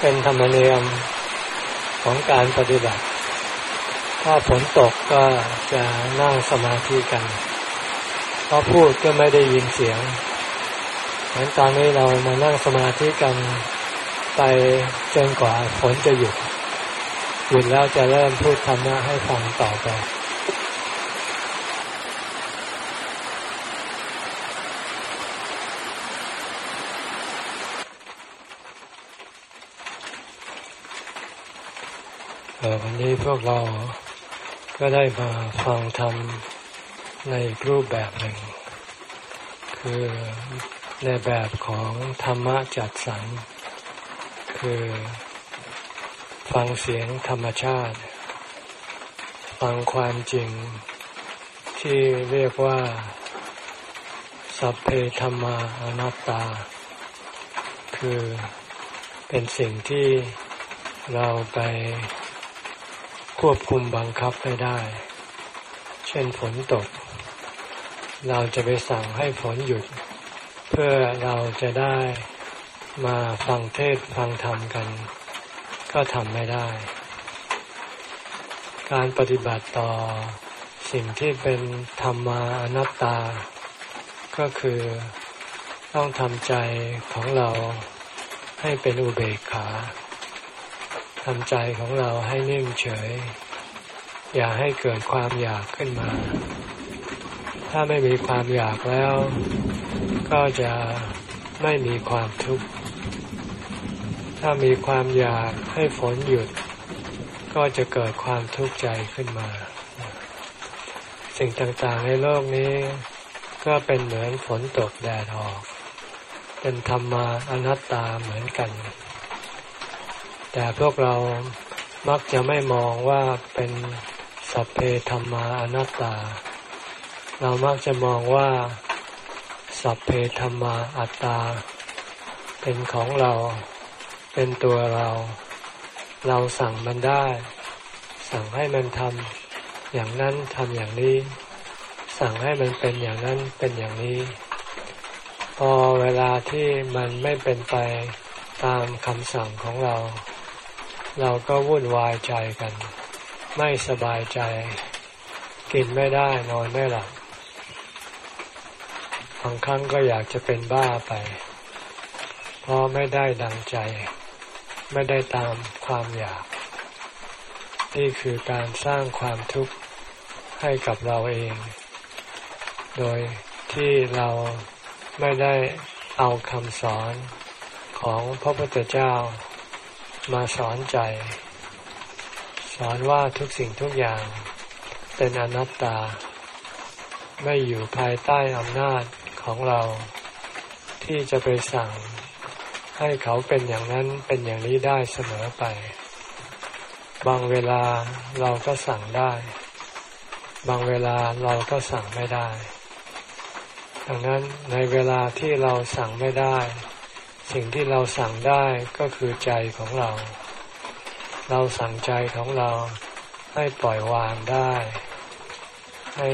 เป็นธรรมเนียมของการปฏิบัติ ถ้าฝนตกก็จะนั่งสมาธิกันเพราะพูดก็ไม่ได้ยินเสียงเหมือนตอนนี้เรามานั่งสมาธิกันไปจนกว่าฝนจะหยุดหยุดแล้วจะเริ่มพูดธรรมะให้ฟังต่อไปวั นี้พวกเราก็ได้มาฟังธรรมในรูปแบบหนึ่ง คือในแบบของธรรมะจัดสรรคือฟังเสียงธรรมชาติ ฟังความจริงที่เรียกว่า สัพเพธรรมาอนัตตา คือเป็นสิ่งที่เราไป ควบคุมบังคับไม่ได้ เช่นฝนตก เราจะไปสั่งให้ฝนหยุด เพื่อเราจะได้มาฟังเทศฟังธรรมกัน ก็ทำไม่ได้ การปฏิบัติต่อสิ่งที่เป็นธรรมาอนัตตา ก็คือต้องทำใจของเราให้เป็นอุเบกขา ทำใจของเราให้นิ่งเฉย อย่าให้เกิดความอยากขึ้นมา ถ้าไม่มีความอยากแล้ว ก็จะไม่มีความทุกข์ ถ้ามีความอยากให้ฝนหยุด ก็จะเกิดความทุกข์ใจขึ้นมา สิ่งต่างๆในโลกนี้ ก็เป็นเหมือนฝนตกแดดออก เป็นธรรมาอนัตตาเหมือนกัน แต่พวกเรามักจะไม่มองว่าเป็นสัพเพธรรมาอนัตตา เรามักจะมองว่าสัพเพธรรมาอัตตา เป็นของเรา เป็นตัวเรา เราสั่งมันได้ สั่งให้มันทำอย่างนั้นทำอย่างนี้ สั่งให้มันเป็นอย่างนั้นเป็นอย่างนี้ พอเวลาที่มันไม่เป็นไปตามคำสั่งของเรา เราก็วุ่นวายใจกัน ไม่สบายใจ กินไม่ได้นอนไม่หลับบางครั้งก็อยากจะเป็นบ้าไปเพราะไม่ได้ดังใจ ไม่ได้ตามความอยาก นี่คือการสร้างความทุกข์ให้กับเราเอง โดยที่เราไม่ได้เอาคำสอนของพระพุทธเจ้า มาสอนใจ สอนว่าทุกสิ่งทุกอย่างเป็นอนัตตา ไม่อยู่ภายใต้อำนาจของเรา ที่จะไปสั่งให้เขาเป็นอย่างนั้นเป็นอย่างนี้ได้เสมอไป บางเวลาเราก็สั่งได้ บางเวลาเราก็สั่งไม่ได้ ดังนั้นในเวลาที่เราสั่งไม่ได้ สิ่งที่เราสั่งได้ก็คือใจของเรา เราสั่งใจของเราให้ปล่อยวางได้ ให้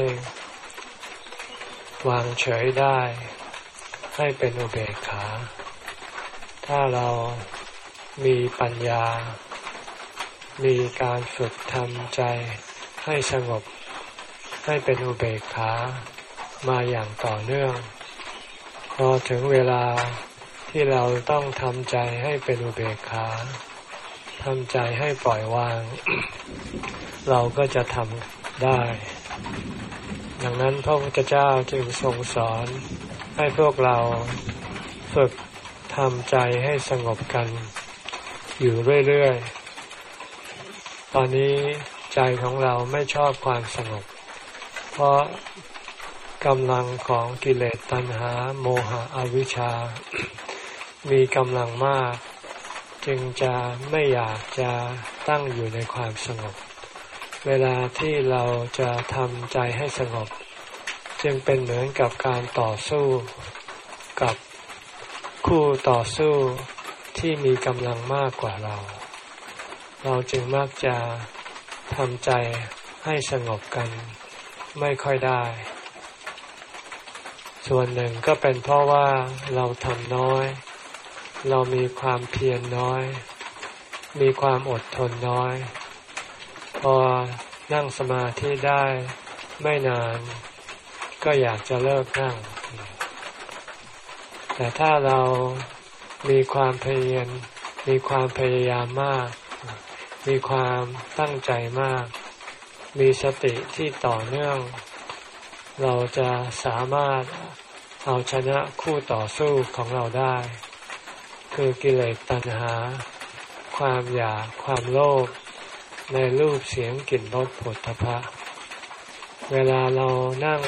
วางเฉยได้ ให้เป็นอุเบกขา ถ้าเรามีปัญญา มีการฝึกทำใจให้สงบ ให้เป็นอุเบกขามาอย่างต่อเนื่อง พอถึงเวลา ที่เราต้องทำใจให้เป็นอุเบกขาทำใจให้ปล่อยวาง เราก็จะทำได้ ดังนั้นพระพุทธเจ้าจึงทรงสอนให้พวกเราฝึกทำใจให้สงบกัน อยู่เรื่อยๆ ตอนนี้ใจของเราไม่ชอบความสงบ เพราะกำลังของกิเลสตัณหา โมหะอวิชชา มีกำลังมาก จึงจะไม่อยากจะตั้งอยู่ในความสงบ เวลาที่เราจะทำใจให้สงบ จึงเป็นเหมือนกับการต่อสู้กับคู่ต่อสู้ที่มีกำลังมากกว่าเรา เราจึงมักจะทำใจให้สงบกันไม่ค่อยได้ ส่วนหนึ่งก็เป็นเพราะว่าเราทำน้อย เรามีความเพียรน้อย มีความอดทนน้อย พอนั่งสมาธิได้ไม่นาน ก็อยากจะเลิกนั่ง แต่ถ้าเรามีความเพียรมีความพยายามมาก มีความตั้งใจมาก มีสติที่ต่อเนื่อง เราจะสามารถเอาชนะคู่ต่อสู้ของเราได้ คือกิเลสตัณหา ความอยากความโลภในรูปเสียงกลิ่นรสผลทพะ เวลาเรานั่ง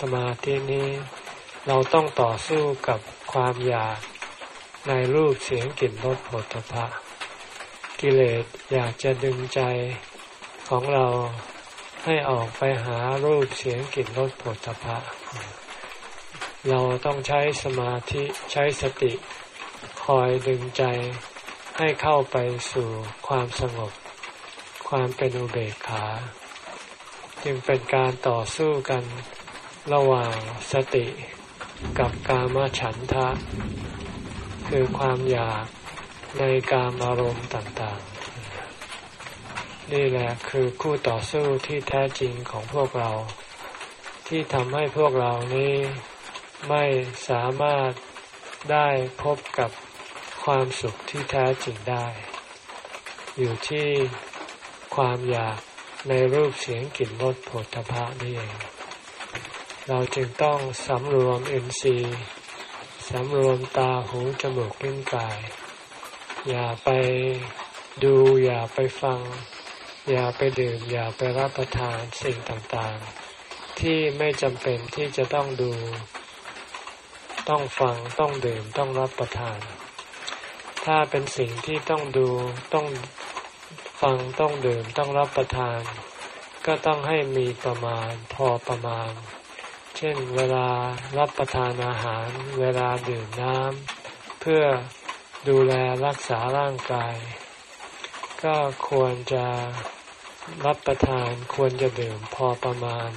สมาธินี้ เราต้องต่อสู้กับความอยากในรูปเสียงกลิ่นรสผลทพะ กิเลสอยากจะดึงใจของเราให้ออกไปหารูปเสียงกลิ่นรสผลทพะ เราต้องใช้สมาธิใช้สติ คอยดึงใจให้เข้าไปสู่ความสงบ ความเป็นอุเบกขา จึงเป็นการต่อสู้กันระหว่างสติกับกามฉันทะ คือความอยากในกามอารมณ์ต่างๆ นี่แหละคือคู่ต่อสู้ที่แท้จริงของพวกเรา ที่ทำให้พวกเรานี้ไม่สามารถได้พบกับ ความสุขที่แท้จริงได้ อยู่ที่ความอยากในรูปเสียงกลิ่นรสผลตภะนี่เอง เราจึงต้องสำรวมเอินทรีสำรวมตาหูจมูกลิ้นกาย อย่าไปดูอย่าไปฟัง อย่าไปดื่ม อย่าไปรับประทานสิ่งต่างๆ ที่ไม่จำเป็นที่จะต้องดู ต้องฟังต้องดื่มต้องรับประทาน ถ้าเป็นสิ่งที่ต้องดูต้องฟังต้องดื่มต้องรับประทาน ก็ต้องให้มีประมาณพอประมาณ เช่นเวลารับประทานอาหาร เวลาดื่มน้ำเพื่อดูแลรักษาร่างกาย ก็ควรจะรับประทานควรจะดื่มพอประมาณ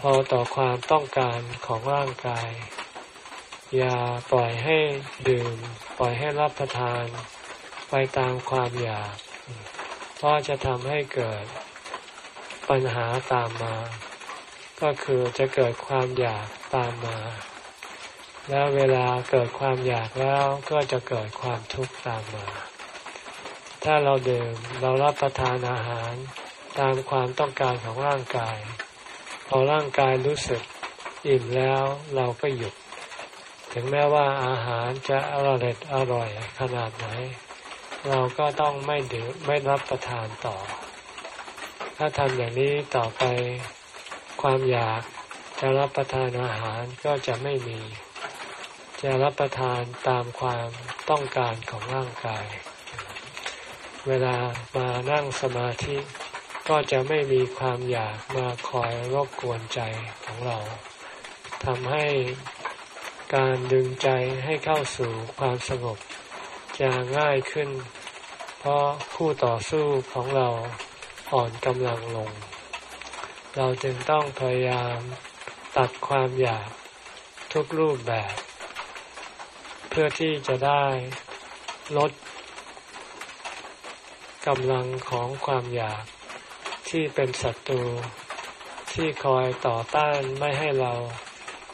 พอต่อความต้องการของร่างกาย อย่าปล่อยให้ดื่ม ปล่อยให้รับประทาน ไปตามความอยาก เพราะจะทำให้เกิดปัญหาตามมา ก็คือจะเกิดความอยากตามมา แล้วเวลาเกิดความอยากแล้วก็จะเกิดความทุกข์ตามมา ถ้าเราดื่มเรารับประทานอาหารตามความต้องการของร่างกาย พอร่างกายรู้สึกอิ่มแล้วเราก็หยุด ถึงแม้ว่าอาหารจะอร่อยอร่อยขนาดไหน เราก็ต้องไม่ดื่มไม่รับประทานต่อ ถ้าทำอย่างนี้ต่อไปความอยากจะรับประทานอาหารก็จะไม่มี จะรับประทานตามความต้องการของร่างกาย เวลามานั่งสมาธิก็จะไม่มีความอยากมาคอยรบกวนใจของเราทำให้ การดึงใจให้เข้าสู่ความสงบจะง่ายขึ้น เพราะคู่ต่อสู้ของเราอ่อนกำลังลง เราจึงต้องพยายามตัดความอยากทุกรูปแบบ เพื่อที่จะได้ลดกำลังของความอยากที่เป็นศัตรูที่คอยต่อต้านไม่ให้เรา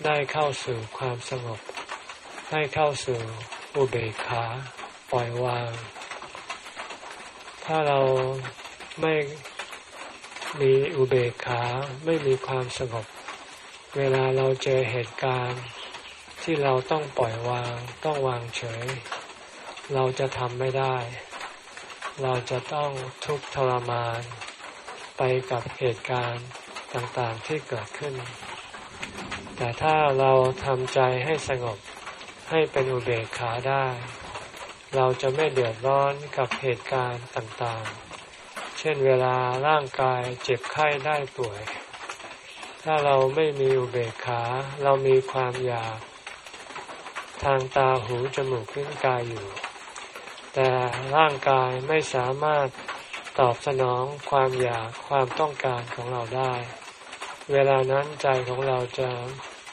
ได้เข้าสู่ความสงบ ให้เข้าสู่อุเบกขาปล่อยวาง ถ้าเราไม่มีอุเบกขาไม่มีความสงบ เวลาเราเจอเหตุการณ์ที่เราต้องปล่อยวาง ต้องวางเฉย เราจะทำไม่ได้ เราจะต้องทุกข์ทรมาน ไปกับเหตุการณ์ต่างๆที่เกิดขึ้น แต่ถ้าเราทำใจให้สงบให้เป็นอุเบกขาได้ เราจะไม่เดือดร้อนกับเหตุการณ์ต่างๆ เช่นเวลาร่างกายเจ็บไข้ได้ป่วย ถ้าเราไม่มีอุเบกขา เรามีความอยาก ทางตาหูจมูกลิ้นกายอยู่ แต่ร่างกายไม่สามารถตอบสนองความอยากความต้องการของเราได้ เวลานั้นใจของเราจะ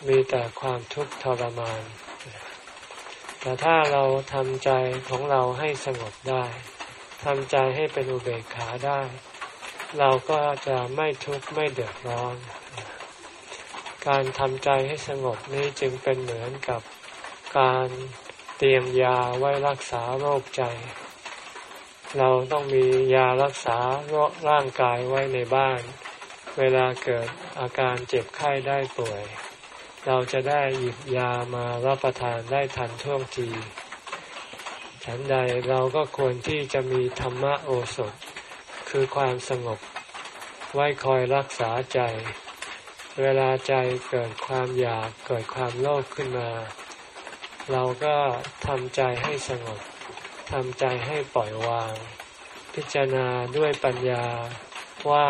มีแต่ความทุกข์ทรมานแต่แต่ถ้าเราทำใจของเราให้สงบได้ทำใจให้เป็นอุเบกขาได้ เราก็จะไม่ทุกข์ไม่เดือดร้อน การทำใจให้สงบนี้จึงเป็นเหมือนกับการเตรียมยาไว้รักษาโรคใจ เราต้องมียารักษาโรคร่างกายไว้ในบ้าน เวลาเกิดอาการเจ็บไข้ได้ป่วย เราจะได้หยิบยามารับประทานได้ทันท่วงที ฉันใดเราก็ควรที่จะมีธรรมโอสถ คือความสงบ ไว้คอยรักษาใจ เวลาใจเกิดความอยากเกิดความโลภขึ้นมา เราก็ทำใจให้สงบทำใจให้ปล่อยวาง พิจารณาด้วยปัญญาว่า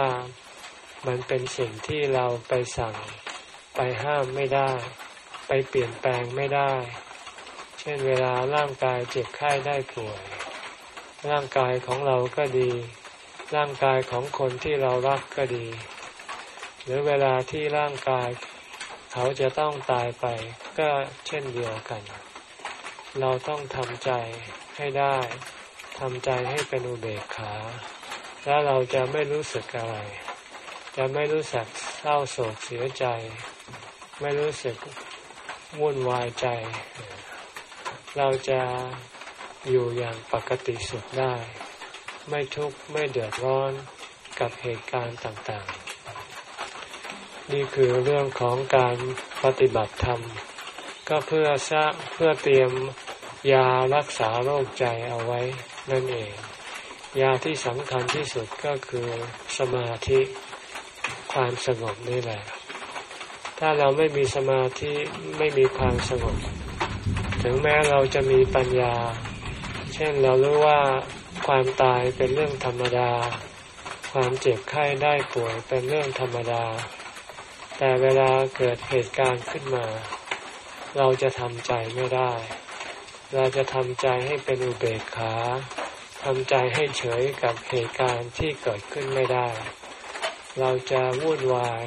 มันเป็นสิ่งที่เราไปสั่ง ไปห้ามไม่ได้ ไปเปลี่ยนแปลงไม่ได้ เช่นเวลาร่างกายเจ็บไข้ได้ป่วย ร่างกายของเราก็ดี ร่างกายของคนที่เรารักก็ดี หรือเวลาที่ร่างกายเขาจะต้องตายไปก็เช่นเดียวกัน เราต้องทำใจให้ได้ทำใจให้เป็นอุเบกขา แล้วเราจะไม่รู้สึกอะไร จะไม่รู้สึกเศร้าโศกเสียใจ ไม่รู้สึกวุ่นวายใจ เราจะอยู่อย่างปกติสุขได้ ไม่ทุกข์ไม่เดือดร้อนกับเหตุการณ์ต่างๆ นี่คือเรื่องของการปฏิบัติธรรม ก็เพื่อสร้างเพื่อเตรียมยารักษาโรคใจเอาไว้นั่นเอง ยาที่สำคัญที่สุดก็คือสมาธิความสงบนี่แหละ ถ้าเราไม่มีสมาธิไม่มีความสงบ ถึงแม้เราจะมีปัญญา เช่นเรารู้ว่าความตายเป็นเรื่องธรรมดา ความเจ็บไข้ได้ป่วยเป็นเรื่องธรรมดา แต่เวลาเกิดเหตุการณ์ขึ้นมา เราจะทำใจไม่ได้ เราจะทำใจให้เป็นอุเบกขาทำใจให้เฉยกับเหตุการณ์ที่เกิดขึ้นไม่ได้ เราจะวุ่นวาย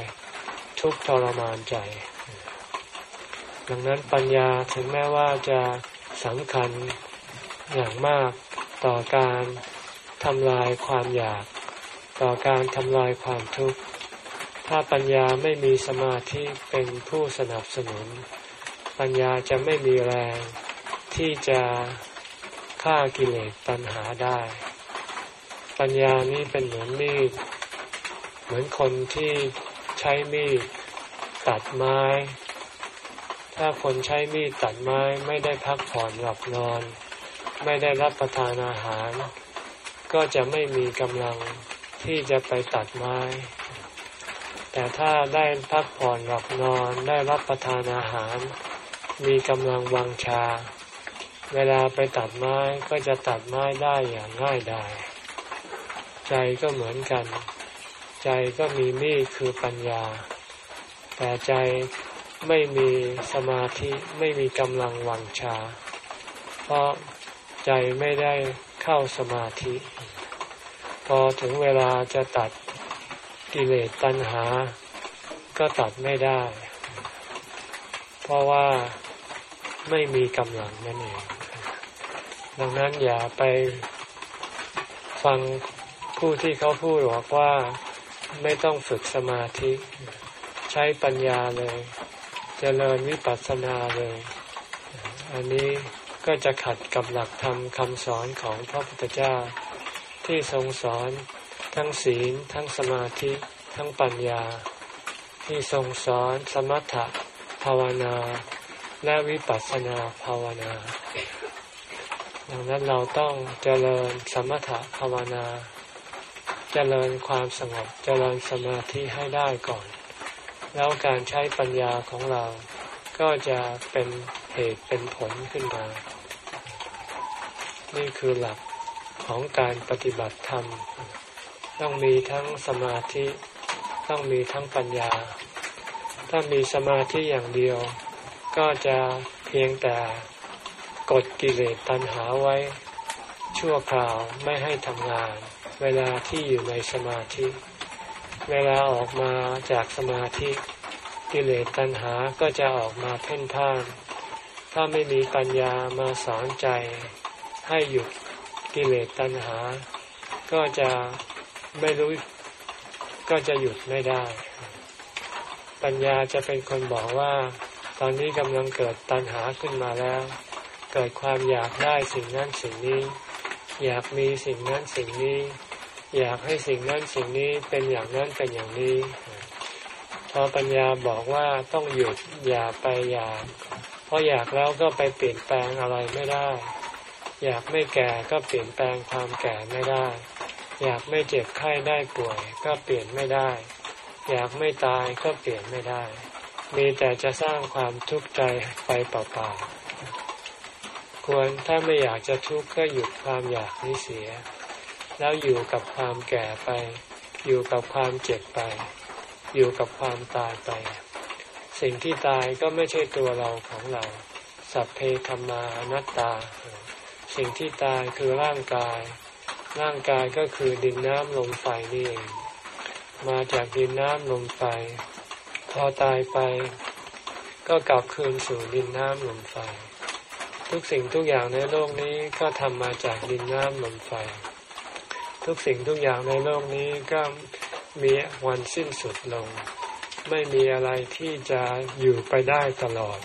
ทุกทรมานใจ ดังนั้นปัญญาถึงแม้ว่าจะสำคัญอย่างมากต่อการทำลายความอยาก ต่อการทำลายความทุกข์ ถ้าปัญญาไม่มีสมาธิเป็นผู้สนับสนุน ปัญญาจะไม่มีแรงที่จะฆ่ากิเลสตัณหาได้ ปัญญานี้เป็นเหมือนมีดเหมือนคนที่ ใช้มีดตัดไม้ ถ้าคนใช้มีดตัดไม้ไม่ได้พักผ่อนหลับนอน ไม่ได้รับประทานอาหาร ก็จะไม่มีกำลังที่จะไปตัดไม้ แต่ถ้าได้พักผ่อนหลับนอนได้รับประทานอาหาร มีกำลังวังชา เวลาไปตัดไม้ก็จะตัดไม้ได้อย่างง่ายดายใจก็เหมือนกัน ใจก็มีมีดคือปัญญา แต่ใจไม่มีสมาธิไม่มีกำลังวังชา เพราะใจไม่ได้เข้าสมาธิ พอถึงเวลาจะตัดกิเลสตัณหา ก็ตัดไม่ได้ เพราะว่าไม่มีกำลังนั่นเองดังนั้นอย่าไปฟังผู้ที่เขาพูดบอกว่า ไม่ต้องฝึกสมาธิ ใช้ปัญญาเลยเจริญวิปัสสนาเลย อันนี้ก็จะขัดกับหลักธรรมคำสอนของพระพุทธเจ้า ที่ทรงสอนทั้งศีล ทั้งสมาธิ ทั้งปัญญา ที่ทรงสอนสมถะภาวนา และวิปัสสนาภาวนาดังนั้นเราต้องเจริญสมถะภาวนา เจริญความสงบเจริญสมาธิให้ได้ก่อน แล้วการใช้ปัญญาของเราก็จะเป็นเหตุเป็นผลขึ้นมา นี่คือหลักของการปฏิบัติธรรม ต้องมีทั้งสมาธิต้องมีทั้งปัญญา ถ้ามีสมาธิอย่างเดียว ก็จะเพียงแต่กดกิเลสตัณหาไว้ ชั่วคราวไม่ให้ทำงาน เวลาที่อยู่ในสมาธิ เวลาออกมาจากสมาธิกิเลสตัณหาก็จะออกมาเพ่นพ่าน ถ้าไม่มีปัญญามาสอนใจ ให้หยุดกิเลสตัณหา ก็จะไม่รู้ ก็จะหยุดไม่ได้ ปัญญาจะเป็นคนบอกว่า ตอนนี้กำลังเกิดตัณหาขึ้นมาแล้ว เกิดความอยากได้สิ่งนั้นสิ่งนี้ อยากมีสิ่งนั้นสิ่งนี้ อยากให้สิ่งนั้นสิ่งนี้เป็นอย่างนั้นเป็นอย่างนี้ พอปัญญาบอกว่าต้องหยุดอย่าไปอยาก เพราะอยากแล้วก็ไปเปลี่ยนแปลงอะไรไม่ได้ อยากไม่แก่ก็เปลี่ยนแปลงความแก่ไม่ได้ อยากไม่เจ็บไข้ได้ป่วย ก็เปลี่ยนไม่ได้ อยากไม่ตายก็เปลี่ยนไม่ได้ มีแต่จะสร้างความทุกข์ใจไปเปล่าๆควรถ้าไม่อยากจะทุกข์ก็หยุดความอยากนี้เสีย แล้วอยู่กับความแก่ไป อยู่กับความเจ็บไป อยู่กับความตายไป สิ่งที่ตายก็ไม่ใช่ตัวเราของเรา สัพเพธรรมานัตตา สิ่งที่ตายคือร่างกาย ร่างกายก็คือดินน้ำลมไฟนี่เอง มาจากดินน้ำลมไฟ พอตายไป ก็กลับคืนสู่ดินน้ำลมไฟทุกสิ่งทุกอย่างในโลกนี้ก็ทำมาจากดินน้ำลมไฟ ทุกสิ่งทุกอย่างในโลกนี้ก็มีวันสิ้นสุดลง ไม่มีอะไรที่จะอยู่ไปได้ตลอด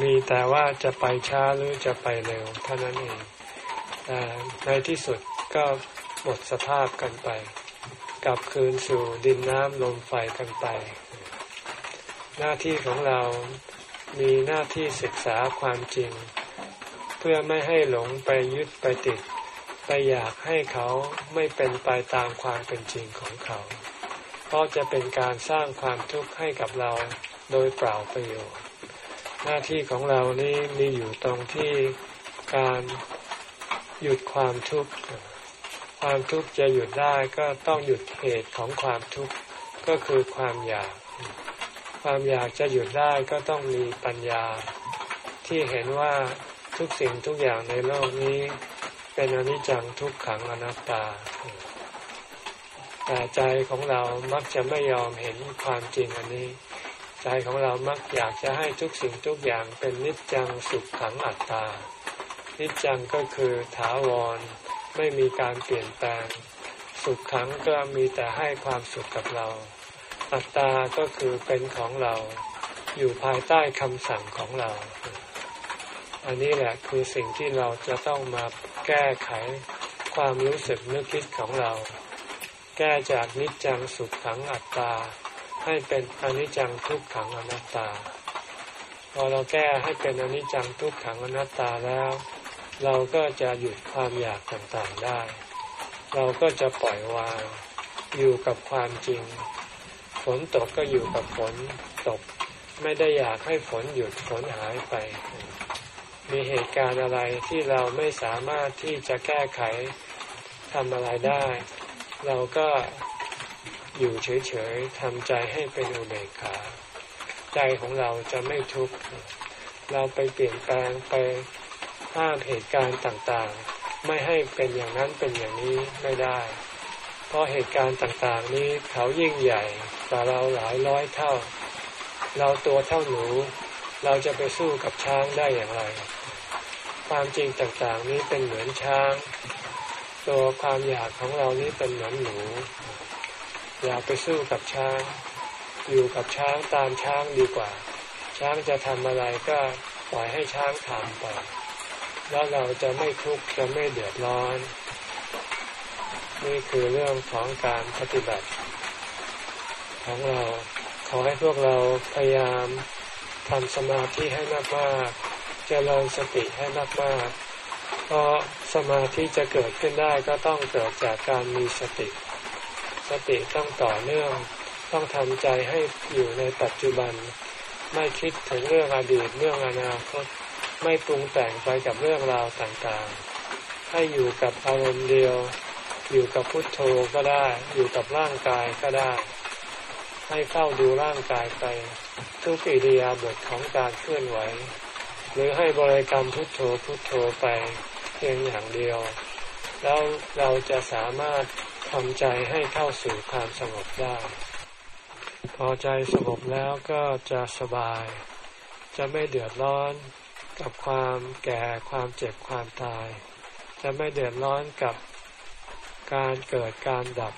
มีแต่ว่าจะไปช้าหรือจะไปเร็วเท่านั้นเองแต่ในที่สุดก็หมดสภาพกันไป กลับคืนสู่ดินน้ำลมไฟกันไป หน้าที่ของเรามีหน้าที่ศึกษาความจริง เพื่อไม่ให้หลงไปยึดไปติด ไปอยากให้เขาไม่เป็นไปตามความเป็นจริงของเขา เพราะจะเป็นการสร้างความทุกข์ให้กับเราโดยเปล่าประโยชน์ หน้าที่ของเรานี้มีอยู่ตรงที่การหยุดความทุกข์ ความทุกข์จะหยุดได้ก็ต้องหยุดเหตุของความทุกข์ก็คือความอยาก ความอยากจะหยุดได้ก็ต้องมีปัญญา ที่เห็นว่าทุกสิ่งทุกอย่างในโลกนี้ เป็นอนิจจังทุกขังอนัตตา แต่ใจของเรามักจะไม่ยอมเห็นความจริงอันนี้ ใจของเรามักอยากจะให้ทุกสิ่งทุกอย่างเป็นนิจจังสุขขังอัตตา นิจจังก็คือถาวร ไม่มีการเปลี่ยนแปลง สุขขังก็มีแต่ให้ความสุขกับเรา อัตตาก็คือเป็นของเรา อยู่ภายใต้คำสั่งของเรา อันนี้แหละคือสิ่งที่เราจะต้องมาแก้ไขความรู้สึกนึกคิดของเรา แก้จากนิจจังสุขขังอัตตา ให้เป็นอนิจจังทุกขังอนัตตา พอเราแก้ให้เป็นอนิจจังทุกขังอนัตตาแล้ว เราก็จะหยุดความอยากต่างๆได้ เราก็จะปล่อยวางอยู่กับความจริง ฝนตกก็อยู่กับฝนตก ไม่ได้อยากให้ฝนหยุดฝนหายไป มีเหตุการณ์อะไรที่เราไม่สามารถที่จะแก้ไขทำอะไรได้ เราก็อยู่เฉยๆทำใจให้เป็นอุเบกขา ใจของเราจะไม่ทุกข์เราไปเปลี่ยนแปลงไปห้ามเหตุการณ์ต่างๆ ไม่ให้เป็นอย่างนั้นเป็นอย่างนี้ไม่ได้ เพราะเหตุการณ์ต่างๆ นี้เขายิ่งใหญ่กว่าเราหลายร้อยเท่า เราตัวเท่าหนู เราจะไปสู้กับช้างได้อย่างไร ความจริงต่างๆ นี้เป็นเหมือนช้าง ตัวความอยากของเรานี้เป็นเหมือนหนู อยากไปสู้กับช้าง อยู่กับช้างตามช้างดีกว่า ช้างจะทำอะไรก็ปล่อยให้ช้างทำไปแล้วเราจะไม่ทุกข์จะไม่เดือดร้อน นี่คือเรื่องของการปฏิบัติ ของเราขอให้พวกเราพยายามทำสมาธิให้มากๆ เจริญสติให้มากๆเพราะสมาธิจะเกิดขึ้นได้ก็ต้องเกิดจากการมีสติ สติต้องต่อเนื่อง ต้องทำใจให้อยู่ในปัจจุบัน ไม่คิดถึงเรื่องอดีตเรื่องอนาคตไม่ปรุงแต่งไปกับเรื่องราวต่างๆ ให้อยู่กับอารมณ์เดียว อยู่กับพุทโธก็ได้ อยู่กับร่างกายก็ได้ ให้เข้าดูร่างกายไป ทุกอิริยาบถของการเคลื่อนไหว หรือให้บริกรรมพุทโธพุทโธไปเพียงอย่างเดียว แล้วเราจะสามารถทำใจให้เข้าสู่ความสงบได้ พอใจสงบแล้วก็จะสบาย จะไม่เดือดร้อนกับความแก่ความเจ็บความตาย จะไม่เดือดร้อนกับการเกิดการดับ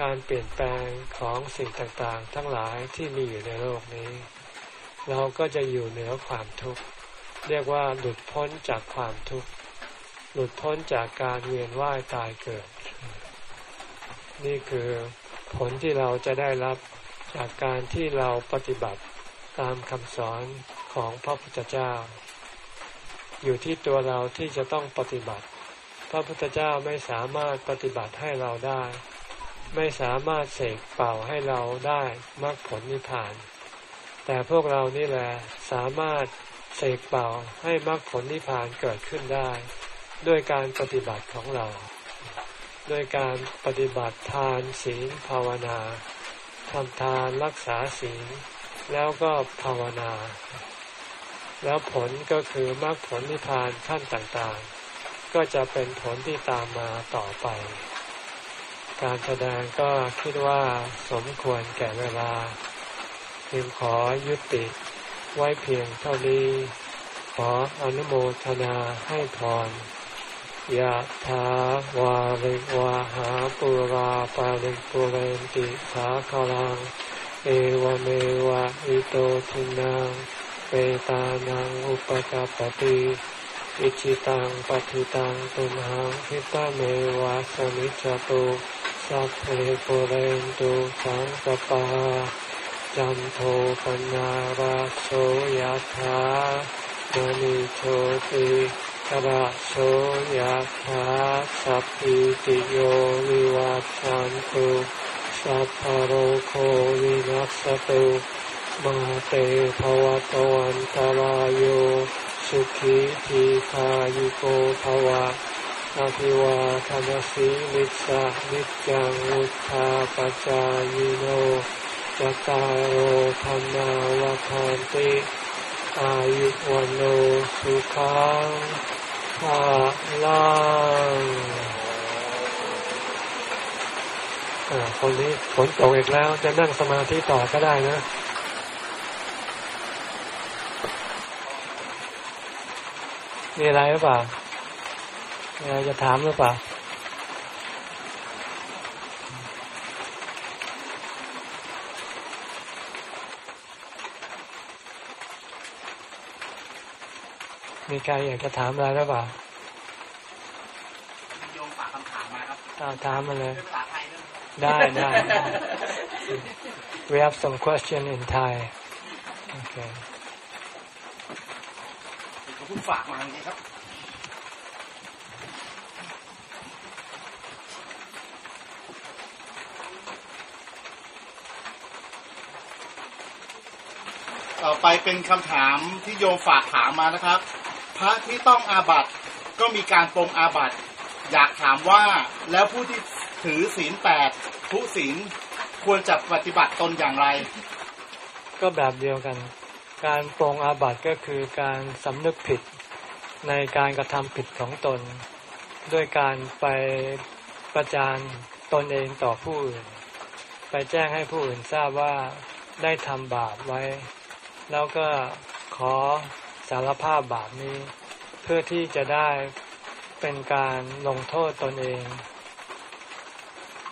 การเปลี่ยนแปลงของสิ่งต่างๆ ทั้งหลายที่มีอยู่ในโลกนี้ เราก็จะอยู่เหนือความทุกข์ เรียกว่าหลุดพ้นจากความทุกข์ หลุดพ้นจากการเวียนว่ายตายเกิด นี่คือผลที่เราจะได้รับจากการที่เราปฏิบัติตามคำสอนของพระพุทธเจ้า อยู่ที่ตัวเราที่จะต้องปฏิบัติ พระพุทธเจ้าไม่สามารถปฏิบัติให้เราได้ ไม่สามารถเสกเป่าให้เราได้มรรคผลนิพพาน แต่พวกเรานี่แหละสามารถ เสกเป่าให้มรรคผลนิพพานเกิดขึ้นได้ ด้วยการปฏิบัติของเรา ด้วยการปฏิบัติทานศีลภาวนาทำทานรักษาศีลแล้วก็ภาวนา แล้วผลก็คือมรรคผลนิพพานขั้นต่างๆ ก็จะเป็นผลที่ตามมาต่อไป การแสดงก็คิดว่าสมควรแก่เวลาจึงขอยุติ ไว้เพียงเท่านี้ ขออนุโมทนาให้พรยะถาวาริวาหาปุราปาริปุเรนติสาคลัง เอวเมวะอิโตทินังเปตานังอุปกาปติอิจิตังปฏิตังตุมหังคิปะเมวะสมิจจตุสัพเพปุเรนตุสังกปา จันโทปนาราโสยถามณิโชติกระโสยถาสัพพิติโยวิวัจจันตุสัพพโรโควินัสตุมาเตภวตวันตารโยสุขีทีขายุโกภวะอภิวาทนสีลิสานิจังวุธาปจายโน จตารโอธรรมาวาทานติอายุวันโนสุขังภาลังคนนี้ฝนตกอีกแล้วจะนั่งสมาธิต่อก็ได้นะมีอะไรหรือเปล่ามีอะไรจะถามหรือเปล่า มีใครอยากจะถามอะไรหรือเปล่าโยมฝากคำถามมาครับอ่าถามมาเลยเป็นภาษาไทยด้วยได้ได้ We have some question in Thai. Okay. เขาเพิ่งฝากมาอย่างนี้ครับต่อไปเป็นคำถามที่โยมฝากถามมานะครับ พระที่ต้องอาบัตก็มีการปรงอาบัตอยากถามว่าแล้วผู้ที่ถือศีลแปดทุศีลควรจะปฏิบัติตนอย่างไร ก็แบบเดียวกัน การปรงอาบัติก็คือการสำนึกผิดในการกระทำผิดของตน ด้วยการไปประจานตนเองต่อผู้อื่น ไปแจ้งให้ผู้อื่นทราบว่าได้ทำบาปไว้ แล้วก็ขอ สารภาพบาปนี้ เพื่อที่จะได้เป็นการลงโทษตนเอง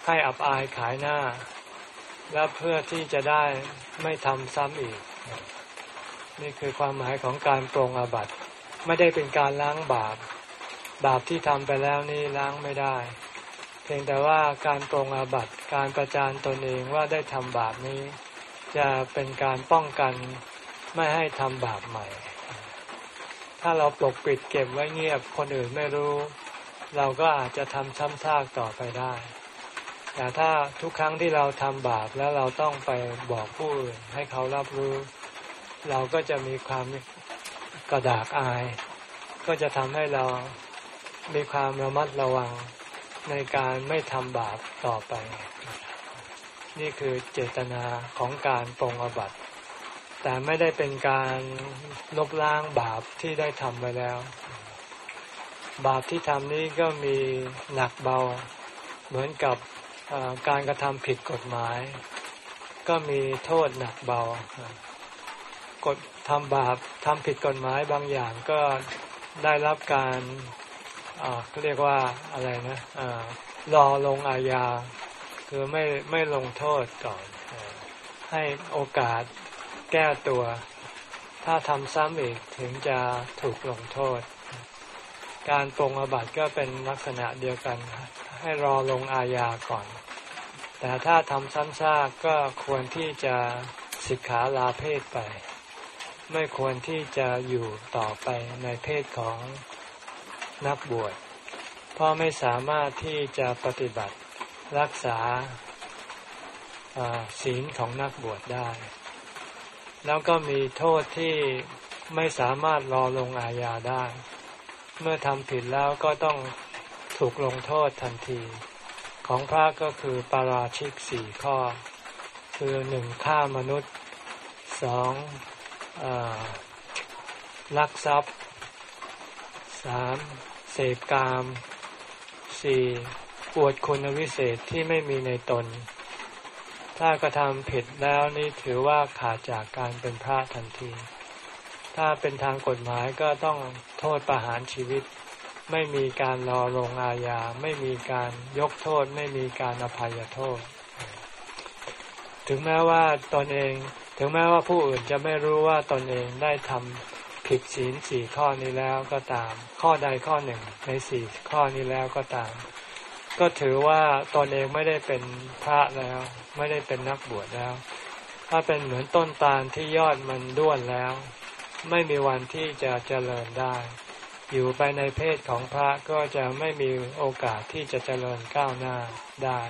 ให้อับอายขายหน้า และเพื่อที่จะได้ไม่ทำซ้ำอีก นี่คือความหมายของการปรงอาบัติ ไม่ได้เป็นการล้างบาป บาปที่ทำไปแล้วนี่ล้างไม่ได้ เพียงแต่ว่าการปรงอาบัติการประจานตนเองว่าได้ทำบาปนี้ จะเป็นการป้องกันไม่ให้ทำบาปใหม่ ถ้าเราปกปิดเก็บไว้เงียบคนอื่นไม่รู้ เราก็อาจจะทำซ้ำซากต่อไปได้ แต่ถ้าทุกครั้งที่เราทำบาปแล้วเราต้องไปบอกผู้อื่นให้เขารับรู้ เราก็จะมีความกระดากอาย ก็จะทำให้เรามีความระมัดระวังในการไม่ทำบาปต่อไป นี่คือเจตนาของการปรงอบัติ แต่ไม่ได้เป็นการลบล้างบาปที่ได้ทำไปแล้ว บาปที่ทำนี้ก็มีหนักเบา เหมือนกับการกระทำผิดกฎหมาย ก็มีโทษหนักเบากฎทำบาปทำผิดกฎหมายบางอย่างก็ได้รับการเขาเรียกว่าอะไรนะอรอลงอาญาคือไม่ไม่ลงโทษก่อน ให้โอกาส แก้ตัว ถ้าทำซ้ำอีกถึงจะถูกลงโทษ การปรงอบัติก็เป็นลักษณะเดียวกัน ให้รอลงอาญาก่อน แต่ถ้าทำซ้ำซากก็ควรที่จะสิกขาลาเพศไป ไม่ควรที่จะอยู่ต่อไปในเพศของนักบวชเพราะไม่สามารถที่จะปฏิบัติรักษาศีลของนักบวชได้ แล้วก็มีโทษที่ไม่สามารถรอลงอาญาได้ เมื่อทำผิดแล้วก็ต้องถูกลงโทษทันที ของพระก็คือปาราชิกสี่ข้อ คือหนึ่งฆ่ามนุษย์สองอลักทรัพย์สามเสพกามสี่อวดคุณวิเศษที่ไม่มีในตน ถ้ากระทำผิดแล้วนี่ถือว่าขาดจากการเป็นพระทันที ถ้าเป็นทางกฎหมายก็ต้องโทษประหารชีวิต ไม่มีการรอลงอาญาไม่มีการยกโทษ ไม่มีการอภัยโทษ ถึงแม้ว่าตนเอง ถึงแม้ว่าผู้อื่นจะไม่รู้ว่าตนเองได้ทำผิดศีลสี่ข้อนี้แล้วก็ตาม ข้อใดข้อหนึ่งในสี่ข้อนี้แล้วก็ตาม ก็ถือว่าตนเองไม่ได้เป็นพระแล้ว ไม่ได้เป็นนักบวชแล้ว ถ้าเป็นเหมือนต้นตาลที่ยอดมันด้วนแล้ว ไม่มีวันที่จะเจริญได้ อยู่ไปในเพศของพระก็จะไม่มีโอกาสที่จะเจริญก้าวหน้าได้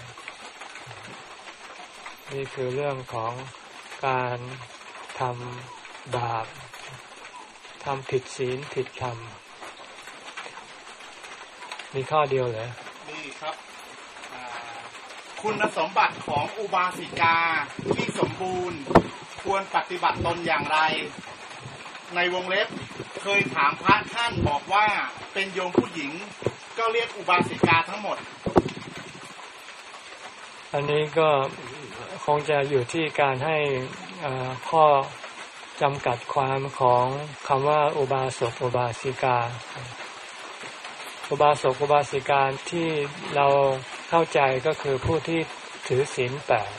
นี่คือเรื่องของการทำบาปทำผิดศีลผิดธรรมมีข้อเดียวเหรอนี่ครับ คุณสมบัติของอุบาสิกาที่สมบูรณ์ควรปฏิบัติตนอย่างไร ในวงเล็บเคยถามพระท่านบอกว่าเป็นโยมผู้หญิง ก็เรียกอุบาสิกาทั้งหมด อันนี้ก็คงจะอยู่ที่การให้ข้อจำกัดความของคำว่าอุบาสกอุบาสิกา อุบาสกอุบาสิกาที่เรา เข้าใจก็คือผู้ที่ถือศีลแปด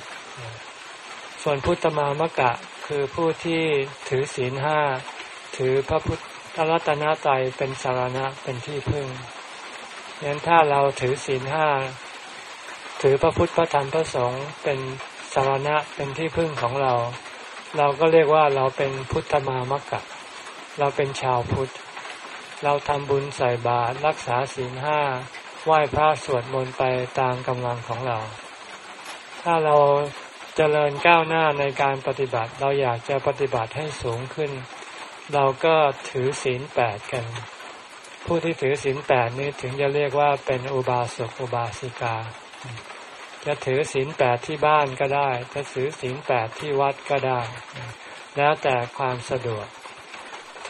ส่วนพุทธมามะกะคือผู้ที่ถือศีลห้าถือพระพุทธรัตนตรัยเป็นสารณะเป็นที่พึ่งงั้นถ้าเราถือศีลห้าถือพระพุทธพระธรรมพระสงฆ์เป็นสารณะเป็นที่พึ่งของเรา เราก็เรียกว่าเราเป็นพุทธมามะกะ เราเป็นชาวพุทธ เราทำบุญใส่บาตรรักษาศีลห้า ไหว้พระสวดมนต์ไปตามกำลังของเรา ถ้าเราจเจริญก้าวหน้าในการปฏิบัติ เราอยากจะปฏิบัติให้สูงขึ้น เราก็ถือศีลแปดกัน ผู้ที่ถือศีลแปดนี้ถึงจะเรียกว่าเป็นอุบาสกอุบาสิกา จะถือศีลแปดที่บ้านก็ได้ จะถือศีลแปดที่วัดก็ได้ แล้วแต่ความสะดวก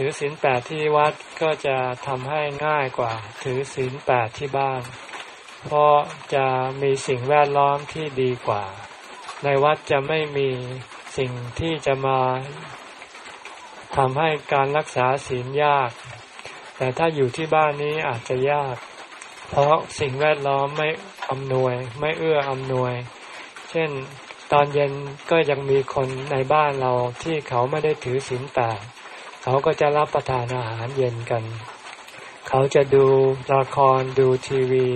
ถือศีลแปดที่วัดก็จะทำให้ง่ายกว่า ถือศีลแปดที่บ้าน เพราะจะมีสิ่งแวดล้อมที่ดีกว่า ในวัดจะไม่มีสิ่งที่จะมาทำให้การรักษาศีลยาก แต่ถ้าอยู่ที่บ้านนี้อาจจะยาก เพราะสิ่งแวดล้อมไม่อำนวย ไม่เอื้ออำนวย เช่นตอนเย็นก็ยังมีคนในบ้านเราที่เขาไม่ได้ถือศีลแปด เขาก็จะรับประทานอาหารเย็นกัน เขาจะดูละครดูทีวี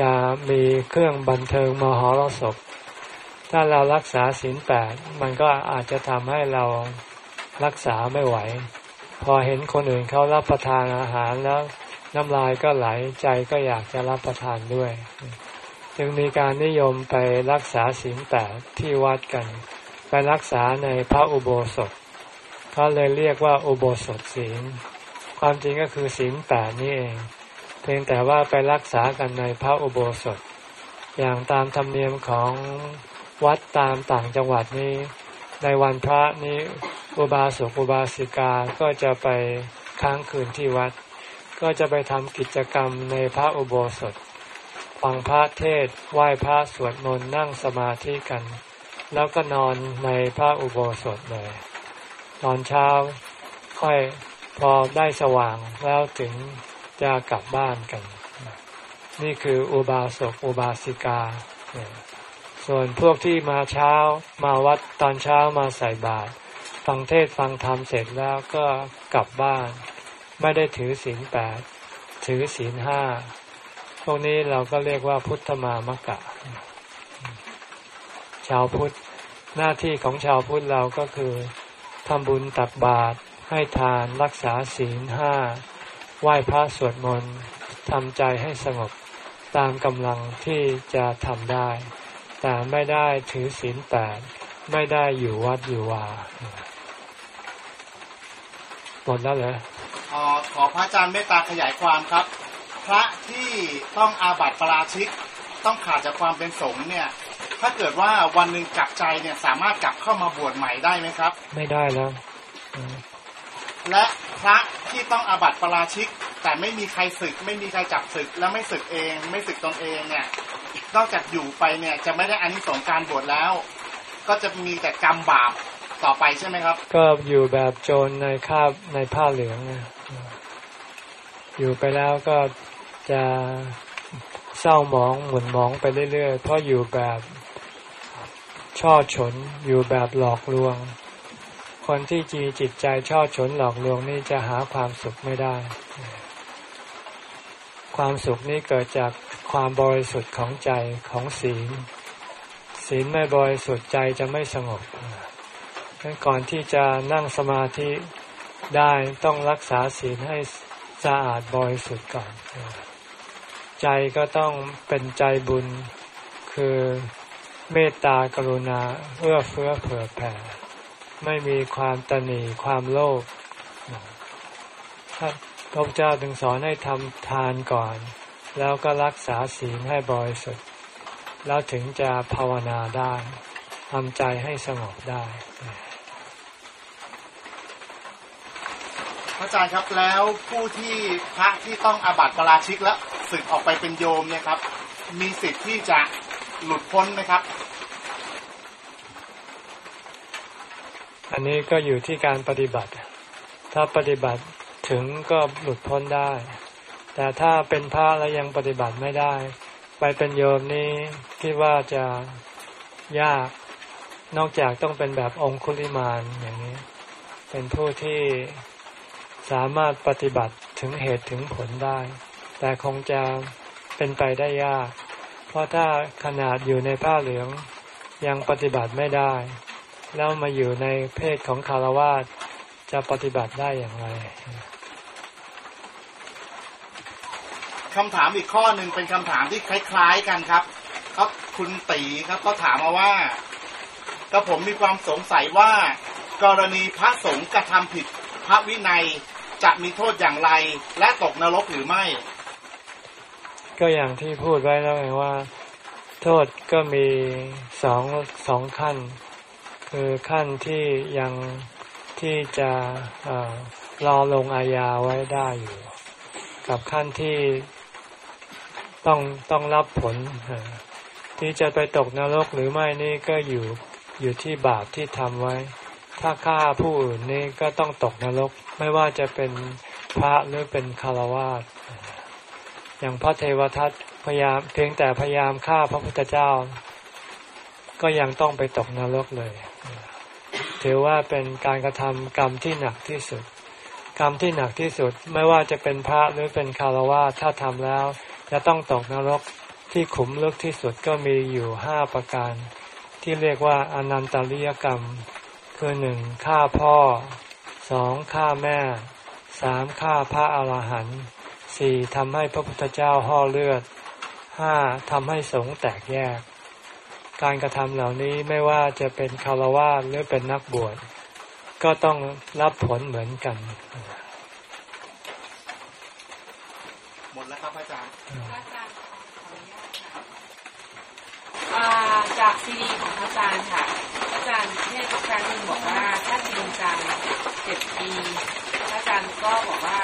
จะมีเครื่องบันเทิงมหรสพถ้าเรารักษาศีลแปดมันก็อาจจะทำให้เรารักษาไม่ไหว พอเห็นคนอื่นเขารับประทานอาหารแล้วน้ำลายก็ไหลใจก็อยากจะรับประทานด้วย จึงมีการนิยมไปรักษาศีลแปดที่วัดกัน ไปรักษาในพระอุโบสถ เขาเลยเรียกว่าอุโบสถศีล ความจริงก็คือศีลแปดนี่เอง เพียงแต่ว่าไปรักษากันในพระอุโบสถ อย่างตามธรรมเนียมของวัดตามต่างจังหวัดนี้ ในวันพระนี้อุบาสกอุบาสิกาก็จะไปค้างคืนที่วัด ก็จะไปทำกิจกรรมในพระอุโบสถฟังพระเทศไหว้พระสวดมนต์นั่งสมาธิกัน แล้วก็นอนในพระอุโบสถเลย ตอนเช้าค่อยพอได้สว่างแล้วถึงจะกลับบ้านกัน นี่คืออุบาสกอุบาสิกา ส่วนพวกที่มาเช้ามาวัดตอนเช้ามาใส่บาตรฟังเทศฟังธรรมเสร็จแล้วก็กลับบ้าน ไม่ได้ถือศีลแปดถือศีลห้าพวกนี้เราก็เรียกว่าพุทธมามกะ ชาวพุทธหน้าที่ของชาวพุทธเราก็คือ ทำบุญตักบาตรให้ทานรักษาศีลห้าไหว้พระสวดมนต์ทำใจให้สงบตามกำลังที่จะทำได้ แต่ไม่ได้ถือศีลแปดไม่ได้อยู่วัดอยู่วาหมดแล้วเหรออขอพระอาจารย์เมตตาขยายความครับ พระที่ต้องอาบัติปราชิก ต้องขาดจากความเป็นสงฆ์เนี่ย ถ้าเกิดว่าวันหนึ่งกลับใจเนี่ยสามารถกลับเข้ามาบวชใหม่ได้ไหมครับ ไม่ได้แล้วและพระที่ต้องอาบัติปราชิก แต่ไม่มีใครศึก ไม่มีใครจับศึก และไม่ศึกเอง ไม่ศึกตนเองเนี่ยนอกจากอยู่ไปเนี่ย จะไม่ได้อานิสงส์การบวชแล้ว ก็จะมีแต่กรรมบาปต่อไปใช่ไหมครับ ก็อยู่แบบโจรในคาบในผ้าเหลืองนะอยู่ไปแล้วก็จะเศร้าหมองหมุนหมองไปเรื่อยๆเพราะอยู่แบบ ช่อฉนอยู่แบบหลอกลวง คนที่จีจิตใจชอบฉนหลอกลวงนี่จะหาความสุขไม่ได้ ความสุขนี้เกิดจากความบริสุทธิ์ของใจของศีล ศีลไม่บริสุทธิ์ใจจะไม่สงบดังก่อนที่จะนั่งสมาธิได้ต้องรักษาศีลให้สะอาดบริสุทธิ์ก่อน ใจก็ต้องเป็นใจบุญคือ เมตตากรุณาเอื้อเฟื้อเผื่อแผ่ ไม่มีความตนีความโลภพระเจ้าถึงสอนให้ทำทานก่อน แล้วก็รักษาศีลให้บริสุทธิ์ แล้วถึงจะภาวนาได้ทำใจให้สงบได้พระอาจารย์ครับแล้วผู้ที่พระที่ต้องอาบัติปราชิกแล้วสึกออกไปเป็นโยมเนี่ยครับ มีสิทธิ์ที่จะหลุดพ้นไหมครับ อันนี้ก็อยู่ที่การปฏิบัติ ถ้าปฏิบัติถึงก็หลุดพ้นได้ แต่ถ้าเป็นพระแล้วยังปฏิบัติไม่ได้ ไปเป็นโยมนี้คิดว่าจะยาก นอกจากต้องเป็นแบบองคุลิมานอย่างนี้ เป็นผู้ที่สามารถปฏิบัติถึงเหตุถึงผลได้ แต่คงจะเป็นไปได้ยาก เพราะถ้าขนาดอยู่ในผ้าเหลืองยังปฏิบัติไม่ได้ แล้วมาอยู่ในเพศของคารวาสจะปฏิบัติได้อย่างไรคำถามอีกข้อหนึ่งเป็นคำถามที่คล้าย ๆกันครับเขาคุณตีครับเขาถามมาว่าก็ผมมีความสงสัยว่า กรณีพระสงฆ์กระทำผิดพระวินัยจะมีโทษอย่างไร และตกนรกหรือไม่ ก็อย่างที่พูดไว้แล้วไงว่า โทษก็มีสองสองขั้น คือขั้นที่ยังที่จะรอลงอาญาไว้ได้อยู่ กับขั้นที่ต้องต้องรับผล ที่จะไปตกนรกหรือไม่นี่ก็อยู่อยู่ที่บาปที่ทำไว้ ถ้าฆ่าผู้อื่นนี่ก็ต้องตกนรก ไม่ว่าจะเป็นพระหรือเป็นคารวาสอย่างพระเทวทัตพยายามเพียงแต่พยายามฆ่าพระพุทธเจ้า ก็ยังต้องไปตกนรกเลย ถือว่าเป็นการกระทำกรรมที่หนักที่สุด กรรมที่หนักที่สุดไม่ว่าจะเป็นพระหรือเป็นคารวะถ้าทำแล้ว จะต้องตกนรกที่ขุมลึกที่สุดก็มีอยู่ห้าประการ ที่เรียกว่าอนันตริยกรรม คือหนึ่งฆ่าพ่อสองฆ่าแม่สามฆ่าพระอาหารหันต์สี่ทำให้พระพุทธเจ้าห่อเลือดห้าทำให้สงแตกแยก การกระทำเหล่านี้ไม่ว่าจะเป็นคารวะหรือเป็นนักบวชก็ต้องรับผลเหมือนกัน หมดแล้วครับอาจารย์จากซีดีของอาจารย์ค่ะ อาจารย์เทศน์ครั้งหนึ่งบอกว่าถ้าจริงจังเจ็ดปีอาจารย์ก็บอกว่า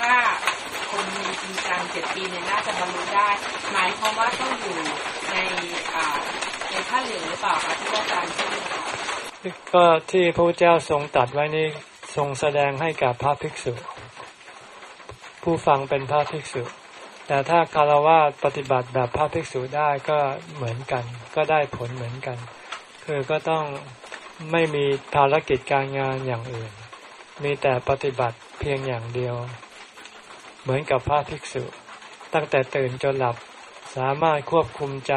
ถ้าคนมีจริงจังเจ็ดปีเนี่ยน่าจะบรรลุได้ หมายความว่าต้องอยู่ ในในผ้าเหลืองหรือเปล่าคะที่อาจารย์พูดก็ที่พระเจ้าทรงตัดไว้นี่ทรงแสดงให้กับพระภิกษุ ผู้ฟังเป็นพระภิกษุ แต่ถ้าคารวะปฏิบัติแบบพระภิกษุได้ก็เหมือนกัน ก็ได้ผลเหมือนกัน คือก็ต้องไม่มีภารกิจการงานอย่างอื่น มีแต่ปฏิบัติเพียงอย่างเดียว เหมือนกับพระภิกษุ ตั้งแต่ตื่นจนหลับ สามารถควบคุมใจ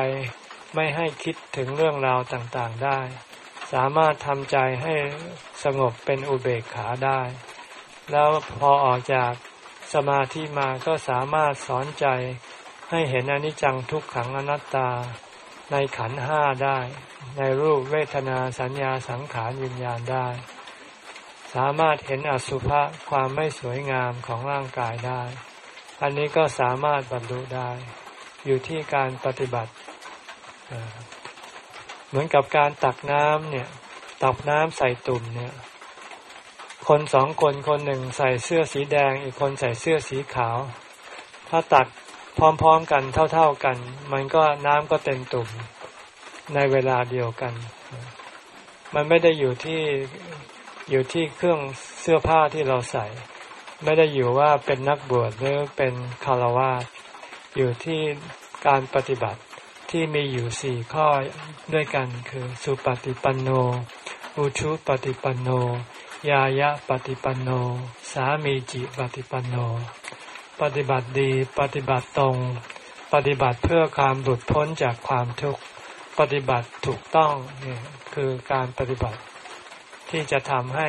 ไม่ให้คิดถึงเรื่องราวต่างๆได้ สามารถทำใจให้สงบเป็นอุเบกขาได้ แล้วพอออกจากสมาธิมาก็สามารถสอนใจให้เห็นอนิจจังทุกขังอนัตตาในขันห้าได้ ในรูปเวทนาสัญญาสังขารวิญญาณได้ สามารถเห็นอสุภะความไม่สวยงามของร่างกายได้ อันนี้ก็สามารถบรรลุได้ อยู่ที่การปฏิบัติ เหมือนกับการตักน้ำเนี่ย ตักน้ำใส่ตุ่มเนี่ย คนสองคนคนหนึ่งใส่เสื้อสีแดง อีกคนใส่เสื้อสีขาว ถ้าตักพร้อมๆกันเท่า ๆกัน มันก็น้ำก็เต็มตุ่มในเวลาเดียวกัน มันไม่ได้อยู่ที่อยู่ที่เครื่องเสื้อผ้าที่เราใส่ ไม่ได้อยู่ว่าเป็นนักบวชหรือเป็นคารวะ อยู่ที่การปฏิบัติที่มีอยู่สี่ข้อด้วยกันคือสุปฏิปันโน อุชุปฏิปันโน ยายะปฏิปันโน สามีจิปฏิปันโน ปฏิบัติดีปฏิบัติตรง ปฏิบัติเพื่อความหลุดพ้นจากความทุกข์ปฏิบัติถูกต้องนี่คือการปฏิบัติที่จะทำให้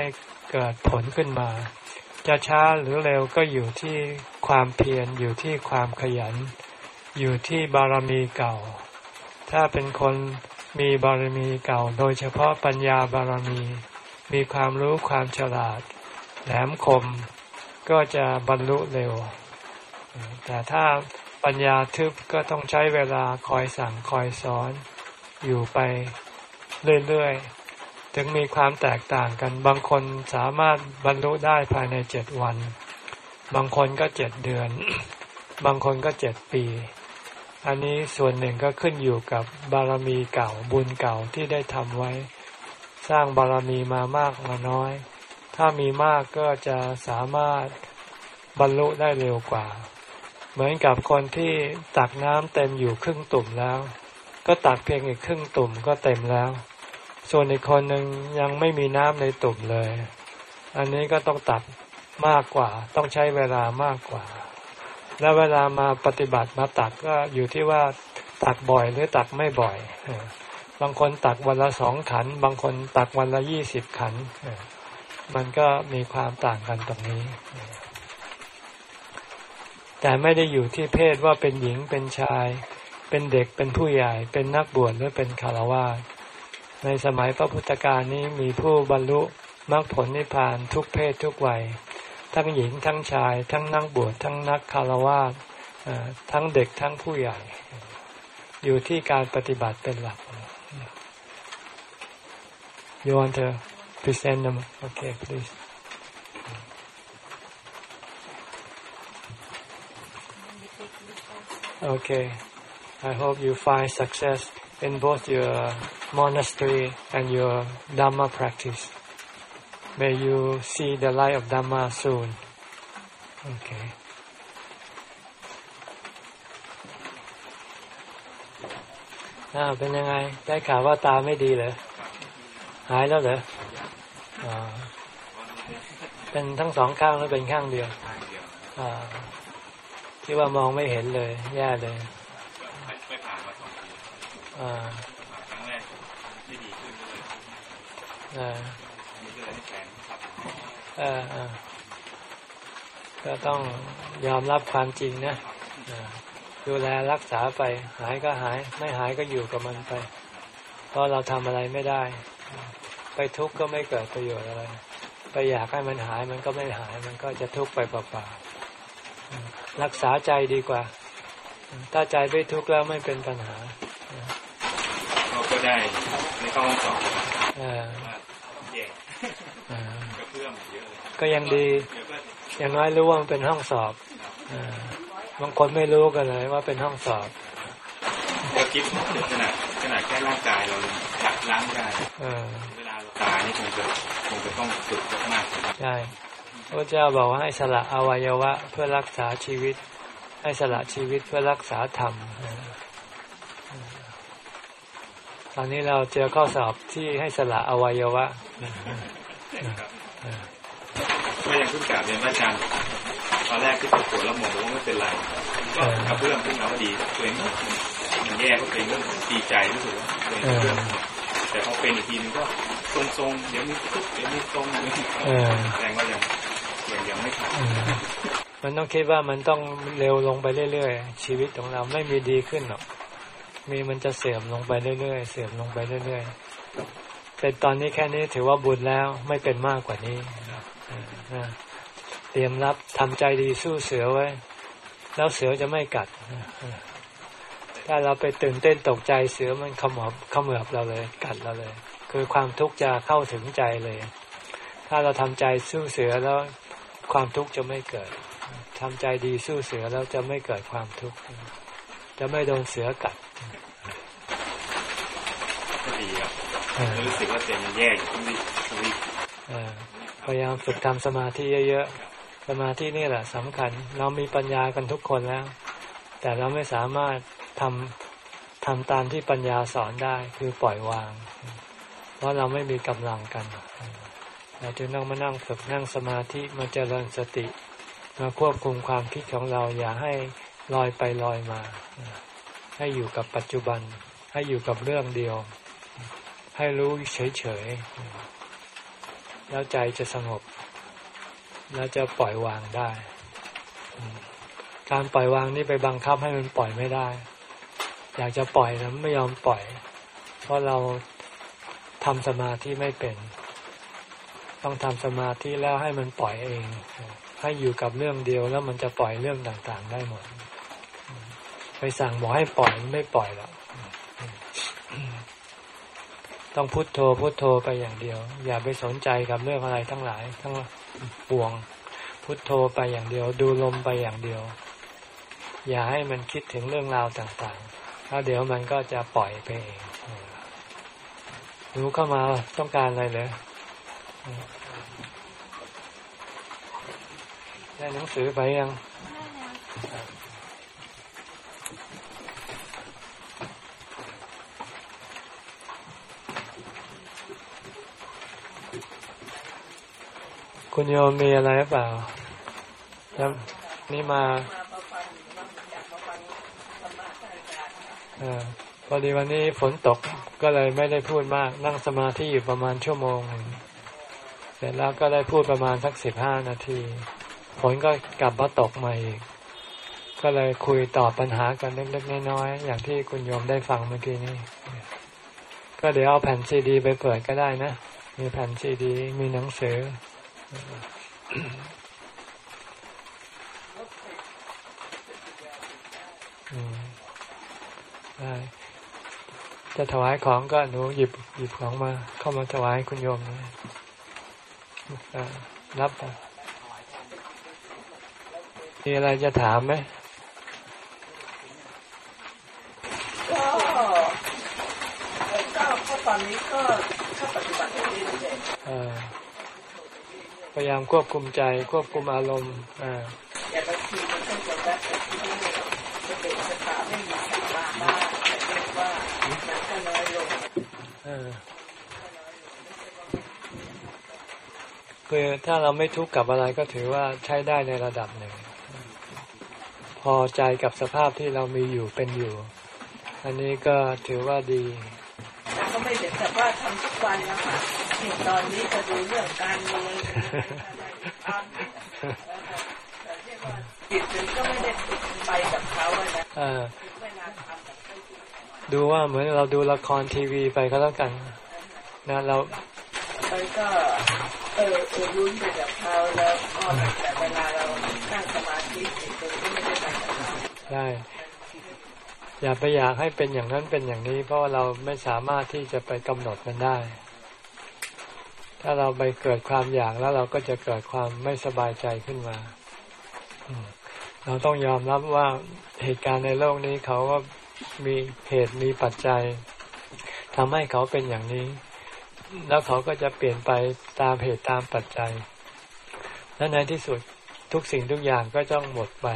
เกิดผลขึ้นมา จะช้าหรือเร็วก็อยู่ที่ความเพียรอยู่ที่ความขยัน อยู่ที่บารมีเก่า ถ้าเป็นคนมีบารมีเก่า โดยเฉพาะปัญญาบารมี มีความรู้ความฉลาด แหลมคม ก็จะบรรลุเร็ว แต่ถ้าปัญญาทึบก็ต้องใช้เวลาคอยสั่งคอยสอน อยู่ไปเรื่อยๆ ถึงมีความแตกต่างกัน บางคนสามารถบรรลุได้ภายในเจ็ดวัน บางคนก็เจ็ดเดือน บางคนก็เจ็ดปี อันนี้ส่วนหนึ่งก็ขึ้นอยู่กับบารมีเก่าบุญเก่าที่ได้ทำไว้ สร้างบารมีมามากมาน้อย ถ้ามีมากก็จะสามารถบรรลุได้เร็วกว่า เหมือนกับคนที่ตักน้ำเต็มอยู่ครึ่งตุ่มแล้ว ก็ตักเพียงอีกครึ่งตุ่มก็เต็มแล้ว ส่วนอีกคนหนึ่งยังไม่มีน้ำในตุ่มเลย อันนี้ก็ต้องตักมากกว่า ต้องใช้เวลามากกว่า แล้วเวลามาปฏิบัติมาตักก็อยู่ที่ว่าตักบ่อยหรือตักไม่บ่อย บางคนตักวันละสองขัน บางคนตักวันละยี่สิบขัน มันก็มีความต่างกันตรงนี้ แต่ไม่ได้อยู่ที่เพศว่าเป็นหญิงเป็นชาย เป็นเด็กเป็นผู้ใหญ่ เป็นนักบวชหรือเป็นคารวะ ในสมัยพระพุทธกาลนี้มีผู้บรรลุมรรคผลนิพพานทุกเพศทุกวัย ทั้งหญิงทั้งชาย ทั้งนักบวชทั้งนักคารวะทั้งเด็กทั้งผู้ใหญ่ อยู่ที่การปฏิบัติเป็นหลัก You want to present them? Okay, please. Okay. I hope you find success in both your monastery and your Dhamma practice. May you see the light of Dhamma soon. Okay. อ่าเป็นยังไง ได้ข่าวว่าตาไม่ดีเหรอ หายแล้วเหรออ่าเป็นทั้งสองข้างหรือเป็นข้างเดียวอ่าที่ว่ามองไม่เห็นเลย แย่เลยไม่ผ่านมาสองปีอ่า ครั้งแรกไม่ดีขึ้นเลยอ่าเออก็ต้องยอมรับความจริงนะดูแลรักษาไป หายก็หาย ไม่หายก็อยู่กับมันไป เพราะเราทำอะไรไม่ได้ ไปทุกข์ก็ไม่เกิดประโยชน์อะไร ไปอยากให้มันหายมันก็ไม่หาย มันก็จะทุกข์ไปเปล่าๆรักษาใจดีกว่า ถ้าใจไม่ทุกข์แล้วไม่เป็นปัญหาเราก็ ได้ไม่ต้องสอบก็ยังดี อย่างน้อยรู้ว่ามันเป็นห้องสอบบางคนไม่รู้กันเลยว่าเป็นห้องสอบเราคิดขนาดขนาดแค่ร่างกายเราขัดล้างกายเวลาเราษานี่คงจะคงจะต้องฝึกมากๆนะครับใช่พระเจ้าบอกว่าให้สละอวัยวะเพื่อรักษาชีวิต ให้สละชีวิตเพื่อรักษาธรรม ตอนนี้เราเจอข้อสอบที่ให้สละอวัยวะครับก็ยังเพิ่งกล่าวเรียนว่าอาจารย์ตอนแรกที่ปวดปวดแล้วหมอบอกว่าไม่เป็นไรก็กระเพื่อมขึ้นมาว่าดีตัวเองมันแย่ก็ตัวเรื่องดีใจรู้สึกว่าเองกระเพื่อมแต่พอเป็นอีกทีนึงก็ทรงๆเดี๋ยวมีทุกเดี๋ยวมีทรงเดี๋ยวมีเออแสดงว่ายังยังยังไม่ขาดมันต้องคิดว่ามันต้องเร็วลงไปเรื่อยๆชีวิตของเราไม่มีดีขึ้นหรอก มีมันจะเสื่อมลงไปเรื่อยๆ เสื่อมลงไปเรื่อยๆแต่ตอนนี้แค่นี้ถือว่าบุญแล้วไม่เป็นมากกว่านี้เตรียมรับทำใจดีสู้เสือไว้ แล้วเสือจะไม่กัด ถ้าเราไปตื่นเต้นตกใจเสือมันขมอบขมือบเราเลย กัดเราเลย คือความทุกข์จะเข้าถึงใจเลย ถ้าเราทำใจสู้เสือแล้วความทุกข์จะไม่เกิดทำใจดีสู้เสือแล้วจะไม่เกิดความทุกข์จะไม่โดนเสือกัด ก็ดีค รับเออรู้สึกว่าตัวเองยังแย่อยู่ต้องรีบต้องรีบเออพยายามฝึกทำสมาธิเยอะๆ สมาธินี่แหละสำคัญ เรามีปัญญากันทุกคนแล้ว แต่เราไม่สามารถทำทำตามที่ปัญญาสอนได้คือปล่อยวาง เพราะเราไม่มีกำลังกันเราจึงต้องมานั่งฝึกนั่งสมาธิมาเจริญสติมาควบคุมความคิดของเราอย่าให้ลอยไปลอยมา ให้อยู่กับปัจจุบัน ให้อยู่กับเรื่องเดียว ให้รู้เฉยๆ แล้วใจจะสงบ แล้วจะปล่อยวางได้ การปล่อยวางนี่ไปบังคับให้มันปล่อยไม่ได้ อยากจะปล่อยนะไม่ยอมปล่อย เพราะเราทำสมาธิไม่เป็น ต้องทำสมาธิแล้วให้มันปล่อยเอง ให้อยู่กับเรื่องเดียวแล้วมันจะปล่อยเรื่องต่างๆ ได้หมด ไปสั่งบอกให้ปล่อยไม่ปล่อยหรอก ต้องพุโทโธพุโทโธไปอย่างเดียว อย่าไปสนใจกับเรื่องอะไรทั้งหลาย ทั้งปวง พุโทโธไปอย่างเดียว ดูลมไปอย่างเดียว อย่าให้มันคิดถึงเรื่องราวต่างๆแล้วเดี๋ยวมันก็จะปล่อยไปเองรู้เข้ามาต้องการอะไรเลยได้หนังสือไปยัง คุณโยมมีอะไรหรือเปล่าแล้วนี่มาอพอดีวันนี้ฝนตกก็เลยไม่ได้พูดมาก นั่งสมาธิอยู่ประมาณชั่วโมง เสร็จแล้วก็ได้พูดประมาณสักสิบห้านาที ฝนก็กลับมาตกมาอีก ก็เลยคุยตอบปัญหากันเล็กๆน้อยๆอย่างที่คุณโยมได้ฟังเมื่อกี้นี้ ก็เดี๋ยวเอาแผ่นซีดี ไปเปิดก็ได้นะ มีแผ่นซีดี มีหนังสือ ได้จะถวายของก็หนูหยิบหยิบของมา เข้ามาถวายคุณโยมนะรับไปมีอะไรจะถามไหม ก็ก็ก็ตอนนี้ก็ถ้าปฏิบัติอย่างนี้เรื่อย เอ่อ พยายามควบคุมใจ ควบคุมอารมณ์อ่าแต่บางทีมันก็จะแบบที่จะเป็นสถาไม่มีสาระบ้างแต่เรียกว่ามันก็น้อยลงคือถ้าเราไม่ทุกข์กับอะไรก็ถือว่าใช้ได้ในระดับหนึ่ง พอใจกับสภาพที่เรามีอยู่เป็นอยู่ อันนี้ก็ถือว่าดีแต่ก็ไม่เด็ดแต่ว่าทำทุกวันนะคะอย่าง ตอนนี้จะดูเรื่องการเมืองแต่เรียกว่าจิตมันก็ไม่ได้ไปกับเขาอะนะเออเวลาทำแบบไม่ถูกดูว่าเหมือนเราดูละครทีวีไปก็แล้วกัน นะเรามันก็เออเออลุ้นไปกับเขาแล้วก็แต่เวลาเรานั่งสมาธิจิตมันก็ไม่ได้ไปกับเขาได้อย่าไปอยากให้เป็นอย่างนั้นเป็นอย่างนี้ เพราะว่าเราไม่สามารถที่จะไปกำหนดมันได้ ถ้าเราไปเกิดความอยากแล้วเราก็จะเกิดความไม่สบายใจขึ้นมา เราต้องยอมรับว่าเหตุการณ์ในโลกนี้เขาก็มีเหตุมีปัจจัยทำให้เขาเป็นอย่างนี้ แล้วเขาก็จะเปลี่ยนไปตามเหตุตามปัจจัย และในที่สุดทุกสิ่งทุกอย่างก็ต้องหมดไป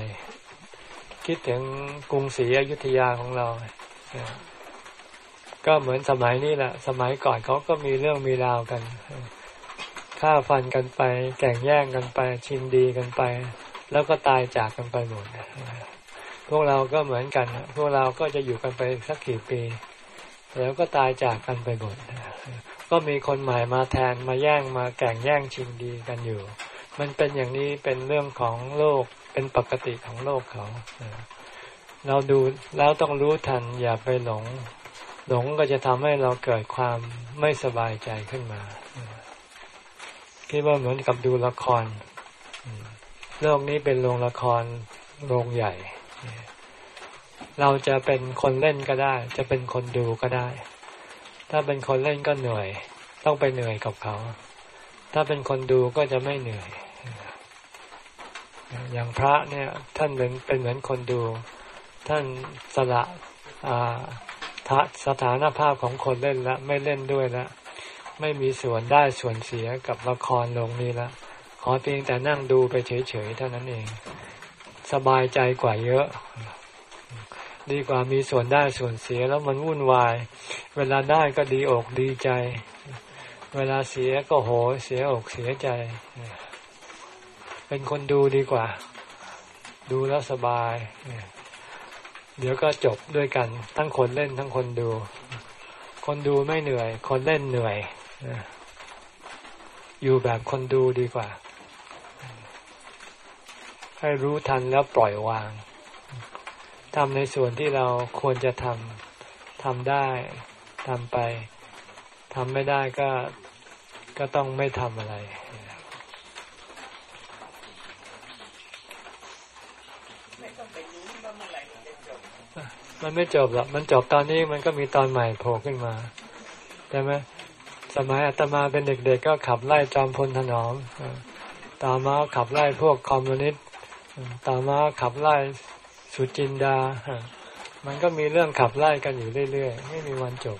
คิดถึงกรุงศรีอยุธยาของเรา ก็เหมือนสมัยนี้แหละ สมัยก่อนเขาก็มีเรื่องมีราวกันฆ่าฟันกันไปแก่งแย่งกันไป ชิงดีกันไป แล้วก็ตายจากกันไปหมดพวกเราก็เหมือนกัน พวกเราก็จะอยู่กันไปสักกี่ปี แล้วก็ตายจากกันไปหมดก็มีคนใหม่มาแทนมาแย่งมาแก่งแย่งชิงดีกันอยู่ มันเป็นอย่างนี้เป็นเรื่องของโลกเป็นปกติของโลกเขา เราดูแล้วต้องรู้ทันอย่าไปหลง หลงก็จะทำให้เราเกิดความไม่สบายใจขึ้นมา คิดว่าเหมือนกับดูละคร โลกนี้เป็นโรงละครโรงใหญ่ เราจะเป็นคนเล่นก็ได้ จะเป็นคนดูก็ได้ ถ้าเป็นคนเล่นก็เหนื่อย ต้องไปเหนื่อยกับเขา ถ้าเป็นคนดูก็จะไม่เหนื่อย อย่างพระเนี่ย ท่านเป็นเป็นเหมือนคนดู ท่านสละ สถานภาพของคนเล่นละ ไม่เล่นด้วยละ ไม่มีส่วนได้ส่วนเสียกับละครลงนี้ละ ขอเพียงแต่นั่งดูไปเฉยๆเท่านั้นเอง สบายใจกว่าเยอะ ดีกว่ามีส่วนได้ส่วนเสียแล้วมันวุ่นวาย เวลาได้ก็ดีอกดีใจ เวลาเสียก็โหเสียอกเสียใจ เป็นคนดูดีกว่า ดูแล้วสบาย เดี๋ยวก็จบด้วยกัน ทั้งคนเล่นทั้งคนดู คนดูไม่เหนื่อย คนเล่นเหนื่อยอยู่แบบคนดูดีกว่า ให้รู้ทันแล้วปล่อยวางทำในส่วนที่เราควรจะทำทำได้ทำไปทำไม่ได้ก็ก็ต้องไม่ทำอะไร มันไม่จบหรอกมันจบตอนนี้มันก็มีตอนใหม่โผล่ขึ้นมาใช่ไหมสมัยอาตมาเป็นเด็กๆก็ขับไล่จอมพลถนอมต่อมาขับไล่พวกคอมมิวนิสต์ต่อมาขับไล่สุจินดา มันก็มีเรื่องขับไล่กันอยู่เรื่อยๆ ไม่มีวันจบ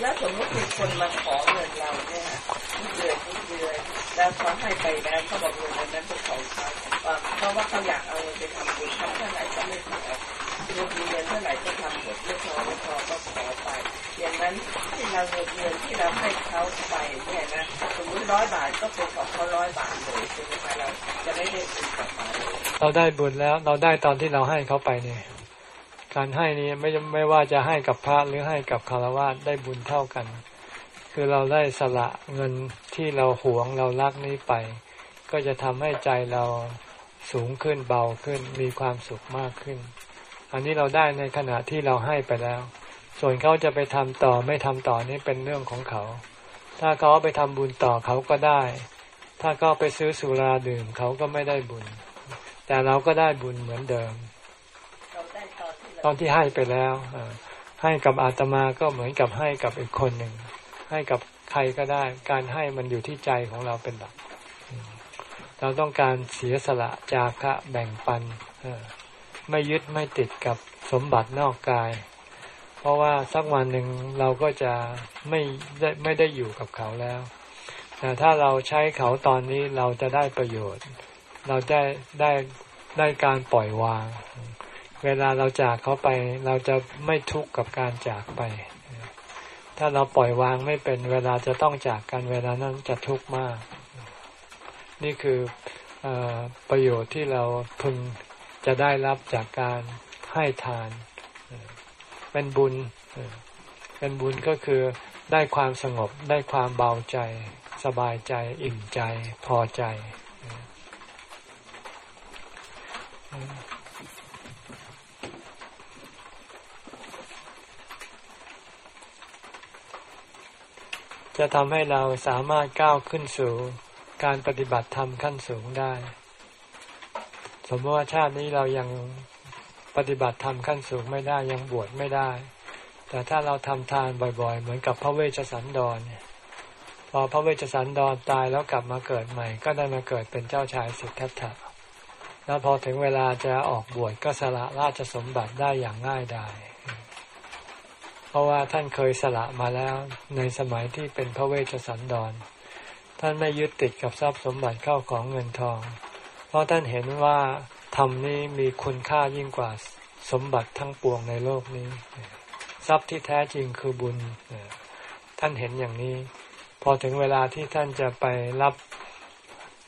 แล้วสมมติมีคนมาขอเงินเราเนี่ยทุกเดือนทุกเดือน แล้วเขาให้ไปแล้วเขาบอกเงินนั้นเป็นของเขาเพราะว่าเขาอยากเอาเงินไปทำบุญทำเท่าไหร่ก็ไม่พอเงินเงินเท่าไหร่ก็ทำหมดไม่พอไม่พอก็ขอไป อย่างนั้นที่เราเงินเงินที่เราให้เขาไปเนี่ยนะสมมติร้อยบาทก็เป็นของเขาร้อยบาทเลยใช่ไหมคะเราจะไม่ได้บุญกลับมาเราได้บุญแล้วเราได้ตอนที่เราให้เขาไปเนี่ยการให้นี้ไม่ไม่ว่าจะให้กับพระหรือให้กับคารวะได้บุญเท่ากัน คือเราได้สละเงินที่เราหวงเรารักนี้ไป ก็จะทำให้ใจเราสูงขึ้นเบาขึ้นมีความสุขมากขึ้น อันนี้เราได้ในขณะที่เราให้ไปแล้ว ส่วนเขาจะไปทำต่อไม่ทำต่อนี่เป็นเรื่องของเขา ถ้าเขาไปทำบุญต่อเขาก็ได้ ถ้าเขาไปซื้อสุราดื่มเขาก็ไม่ได้บุญ แต่เราก็ได้บุญเหมือนเดิม ตอนที่ให้ไปแล้วให้กับอาตมาก็เหมือนกับให้กับอีกคนหนึ่ง ให้กับใครก็ได้ การให้มันอยู่ที่ใจของเราเป็นหลัก เราต้องการเสียสละจาคะแบ่งปันไม่ยึดไม่ติดกับสมบัตินอกกาย เพราะว่าสักวันหนึ่งเราก็จะไม่ได้ไม่ได้อยู่กับเขาแล้วแต่ถ้าเราใช้เขาตอนนี้เราจะได้ประโยชน์ เราได้ได้ได้การปล่อยวาง เวลาเราจากเขาไป เราจะไม่ทุกข์กับการจากไป ถ้าเราปล่อยวางไม่เป็นเวลาจะต้องจากกันเวลานั้นจะทุกข์มาก นี่คืออประโยชน์ที่เราพึงจะได้รับจากการให้ทาน เป็นบุญ เป็นบุญก็คือได้ความสงบได้ความเบาใจ สบายใจ อิ่มใจ พอใจ จะทำให้เราสามารถก้าวขึ้นสู่การปฏิบัติธรรมขั้นสูงได้ สมมติว่าชาตินี้เรายังปฏิบัติธรรมขั้นสูงไม่ได้ยังบวชไม่ได้ แต่ถ้าเราทำทานบ่อย ๆ เหมือนกับพระเวชสันดรพอพระเวชสันดรตายแล้วกลับมาเกิดใหม่ ก็ได้มาเกิดเป็นเจ้าชายสิทธัตถะแล้วพอถึงเวลาจะออกบวชก็สละราชสมบัติได้อย่างง่ายดาย ราะราะว่าท่านเคยสละมาแล้วในสมัยที่เป็นพระเวชสันดร ท่านไม่ยึดติดกับทรัพย์สมบัติเข้าของเงินทอง เพราะท่านเห็นว่าธรรมนี้มีคุณค่ายิ่งกว่าสมบัติทั้งปวงในโลกนี้ ทรัพย์ที่แท้จริงคือบุญ ท่านเห็นอย่างนี้ พอถึงเวลาที่ท่านจะไปรับ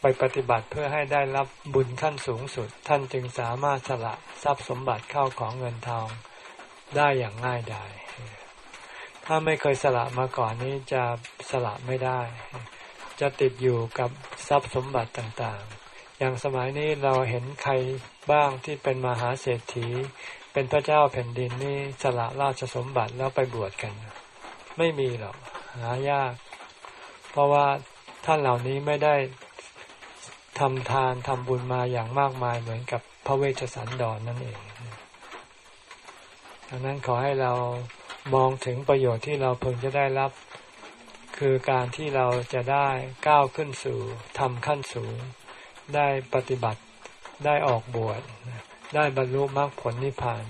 ไปปฏิบัติเพื่อให้ได้รับบุญขั้นสูงสุด ท่านจึงสามารถสละทรัพย์สมบัติเข้าของเงินทองได้อย่างง่ายดาย ถ้าไม่เคยสละมาก่อนนี้จะสละไม่ได้ จะติดอยู่กับทรัพย์สมบัติต่างๆ อย่างสมัยนี้เราเห็นใครบ้างที่เป็นมหาเศรษฐี เป็นพระเจ้าแผ่นดินนี่สละราชสมบัติแล้วไปบวชกัน ไม่มีหรอกหายาก เพราะว่าท่านเหล่านี้ไม่ได้ทำทานทำบุญมาอย่างมากมายเหมือนกับพระเวชสันดรนนั่นเองดังนั้นขอให้เรา มองถึงประโยชน์ที่เราเพิ่งจะได้รับ คือการที่เราจะได้ก้าวขึ้นสู่ทำขั้นสูง ได้ปฏิบัติได้ออกบวชได้บรรลุมรรคผลนิพพาน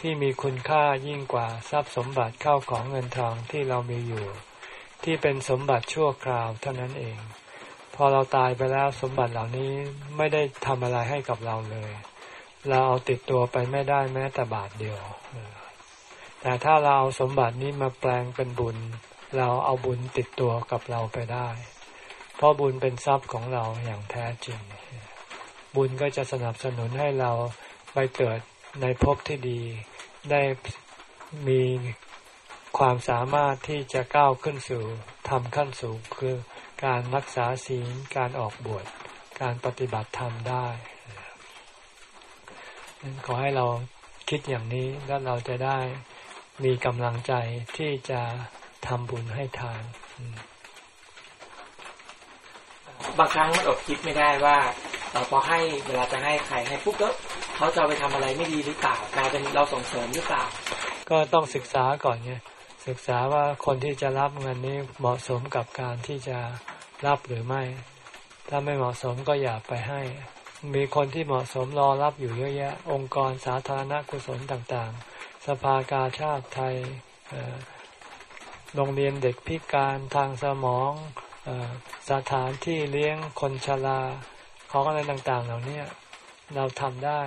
ที่มีคุณค่ายิ่งกว่าทรัพย์สมบัติเข้าของเงินทองที่เรามีอยู่ ที่เป็นสมบัติชั่วคราวเท่านั้นเอง พอเราตายไปแล้วสมบัติเหล่านี้ไม่ได้ทำอะไรให้กับเราเลย เราเอาติดตัวไปไม่ได้แม้แต่บาทเดียว แต่ถ้าเราเอาสมบัตินี้มาแปลงเป็นบุญ เราเอาบุญติดตัวกับเราไปได้ เพราะบุญเป็นทรัพย์ของเราอย่างแท้จริง บุญก็จะสนับสนุนให้เราไปเกิดในภพที่ดี ได้มีความสามารถที่จะก้าวขึ้นสู่ทำขั้นสูงคือการรักษาศีลการออกบวชการปฏิบัติธรรมได้ขอให้เราคิดอย่างนี้แล้วเราจะได้ มีกำลังใจที่จะทำบุญให้ทาน บางครั้งมันอดคิดไม่ได้ว่าเราพอให้เวลาจะให้ใครให้ปุ๊บแล้วเขาจะไปทำอะไรไม่ดีหรือเปล่ากลายเป็นเราส่งเสริมหรือเปล่า ก็ต้องศึกษาก่อนไงศึกษาว่าคนที่จะรับเงินนี้เหมาะสมกับการที่จะรับหรือไม่ ถ้าไม่เหมาะสมก็อย่าไปให้ มีคนที่เหมาะสมรอรับอยู่เยอะแยะ องค์กรสาธารณกุศลต่างๆส ภากาชาติไทยโรงเรียนเด็กพิการทางสมองสถานที่เลี้ยงคนชราของอะไรต่างๆ เหล่านี้เราทำได้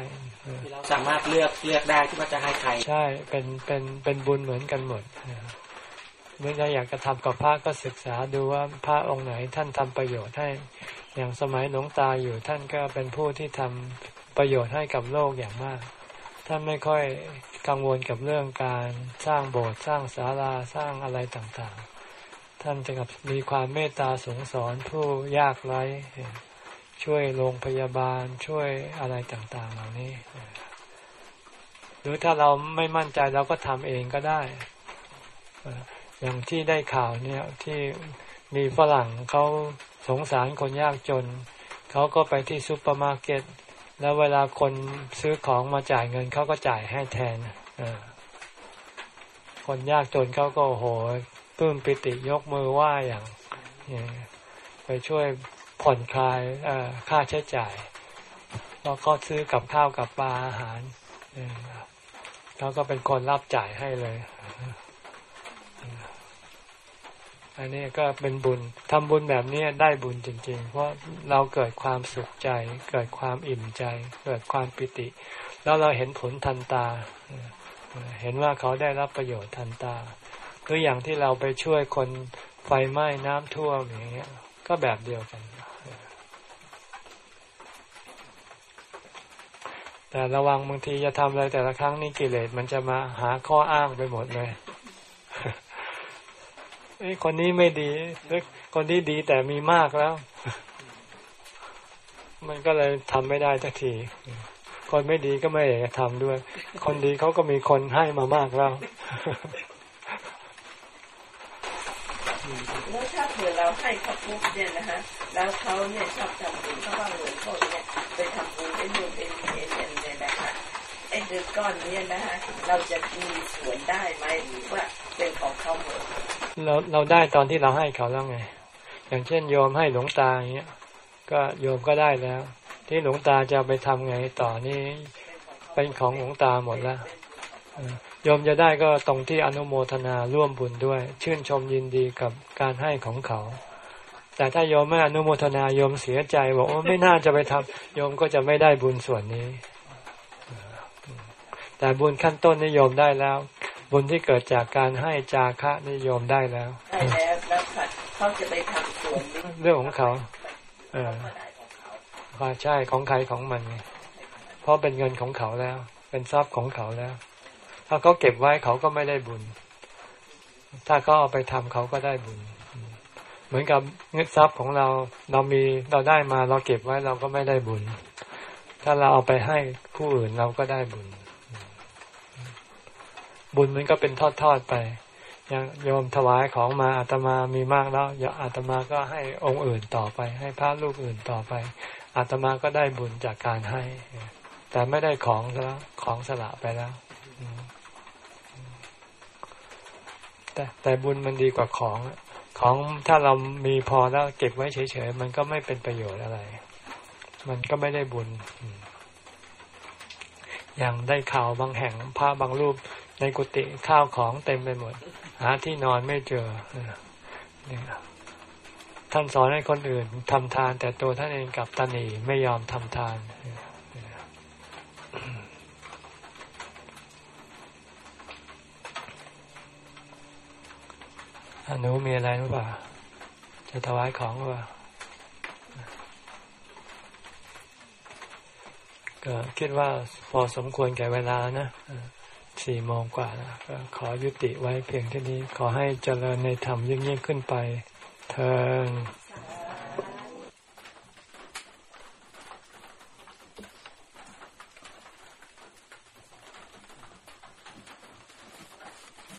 เราสามารถเลือกเลือกได้ที่ว่าจะให้ใคร ใช่เป็นเป็นเป็นบุญเหมือนกันหมดเมื่อเราอยากจะทำกับพระก็ศึกษาดูว่าพระองค์ไหนท่านทำประโยชน์ให้ อย่างสมัยหลวงตาอยู่ท่านก็เป็นผู้ที่ทำประโยชน์ให้กับโลกอย่างมาก ท่านไม่ค่อยกังวลกับเรื่องการสร้างโบสถ์สร้างศาลาสร้างอะไรต่างๆ ท่านจะกับมีความเมตตาสงสารผู้ยากไร้ช่วยโรงพยาบาลช่วยอะไรต่างๆ เหล่านี้ หรือถ้าเราไม่มั่นใจเราก็ทำเองก็ได้ อย่างที่ได้ข่าวเนี่ยที่มีฝรั่งเขาสงสารคนยากจน เขาก็ไปที่ซูเปอร์มาร์เก็ต แล้วเวลาคนซื้อของมาจ่ายเงินเขาก็จ่ายให้แทนคนยากจนเขาก็โหปลื้มปิติยกมือไหว้อย่างไปช่วยผ่อนคลายค่าใช้จ่ายแล้วก็ซื้อกับข้าวกับปลาอาหารเขาก็เป็นคนรับจ่ายให้เลย อันนี้ก็เป็นบุญทำบุญแบบนี้ได้บุญจริง ๆ เพราะเราเกิดความสุขใจ เกิดความอิ่มใจ เกิดความปิติ แล้วเราเห็นผลทันตา เห็นว่าเขาได้รับประโยชน์ทันตาตัวอย่างที่เราไปช่วยคนไฟไหม้น้ำท่วมอย่างเงี้ย ก็แบบเดียวกัน แต่ระวังบางทีจะทำอะไรแต่ละครั้งนี่กิเลสมันจะมาหาข้ออ้างไปหมดเลย คนนี้ไม่ดีหรือคนที่ดีแต่มีมากแล้ว มันก็เลยทำไม่ได้สักที คนไม่ดีก็ไม่อยากจะทำด้วย คนดีเขาก็มีคนให้มามากแล้วแล้วถ้าเผื่อเราให้เขาปุ๊บเนี่ยนะฮะแล้วเขาเนี่ยชอบทำบุญเขาว่าเหมือนเขาเนี่ยไปทำบุญเป็นบุญเป็นเอ็นเนี่ยนะคะไอ้เดือก้อนเนี้นะฮะเราจะมีส่วนได้ไหมหรือว่าเป็นของเขาหมด เราเราได้ตอนที่เราให้เขาแล้วไง อย่างเช่นโยมให้หลวงตาอย่างเงี้ย ก็โยมก็ได้แล้ว ที่หลวงตาจะไปทำไงต่อนี่เป็นของหลวงตาหมดแล้วโยมจะได้ก็ตรงที่อนุโมทนาร่วมบุญด้วย ชื่นชมยินดีกับการให้ของเขา แต่ถ้าโยมไม่อนุโมทนาโยมเสียใจบอกว่าไม่น่าจะไปทำโยมก็จะไม่ได้บุญส่วนนี้ แต่บุญขั้นต้นนิยมได้แล้ว บุญที่เกิดจากการให้จาคะนิยมได้แล้วได้แล้วแล้วค่ะเขาจะไปทำส่วนนี้เรื่องของเขา เออว่าใช่ของใครของมันไงเพราะเป็นเงินของเขาแล้ว เป็นทรัพย์ของเขาแล้ว ถ้าเขาเก็บไว้เขาก็ไม่ได้บุญ ถ้าเขาเอาไปทำเขาก็ได้บุญ เหมือนกับเงินทรัพย์ของเราเรามีเราได้มาเราเก็บไว้เราก็ไม่ได้บุญ ถ้าเราเอาไปให้ผู้อื่นเราก็ได้บุญ บุญมันก็เป็นทอดๆไปย่างโยมถวายของมาอาตมามีมากแล้วอย่าอาตมาก็ให้องค์อื่นต่อไป ให้พระลูกอื่นต่อไปอาตมาก็ได้บุญจากการให้ แต่ไม่ได้ของแล้วของสละไปแล้ว แต่แต่บุญมันดีกว่าของของถ้าเรามีพอแล้วเก็บไว้เฉยๆมันก็ไม่เป็นประโยชน์อะไร มันก็ไม่ได้บุญอืมอย่างได้ข่าวบางแห่งพระบางรูป ในกุฏิข้าวของเต็มไปหมด หาที่นอนไม่เจอเนี่ยท่านสอนให้คนอื่นทำทาน แต่ตัวท่านเองกลับตันหนีไม่ยอมทำทานอนุมีอะไรหรือเปล่า จะถวายของหรือเปล่าก็คิดว่าพอสมควรแก่เวลานะ สี่โมงกว่าแล้วก็ขอยุติไว้เพียงเท่านี้ ขอให้เจริญในธรรมยิ่งยิ่งขึ้นไป เธอ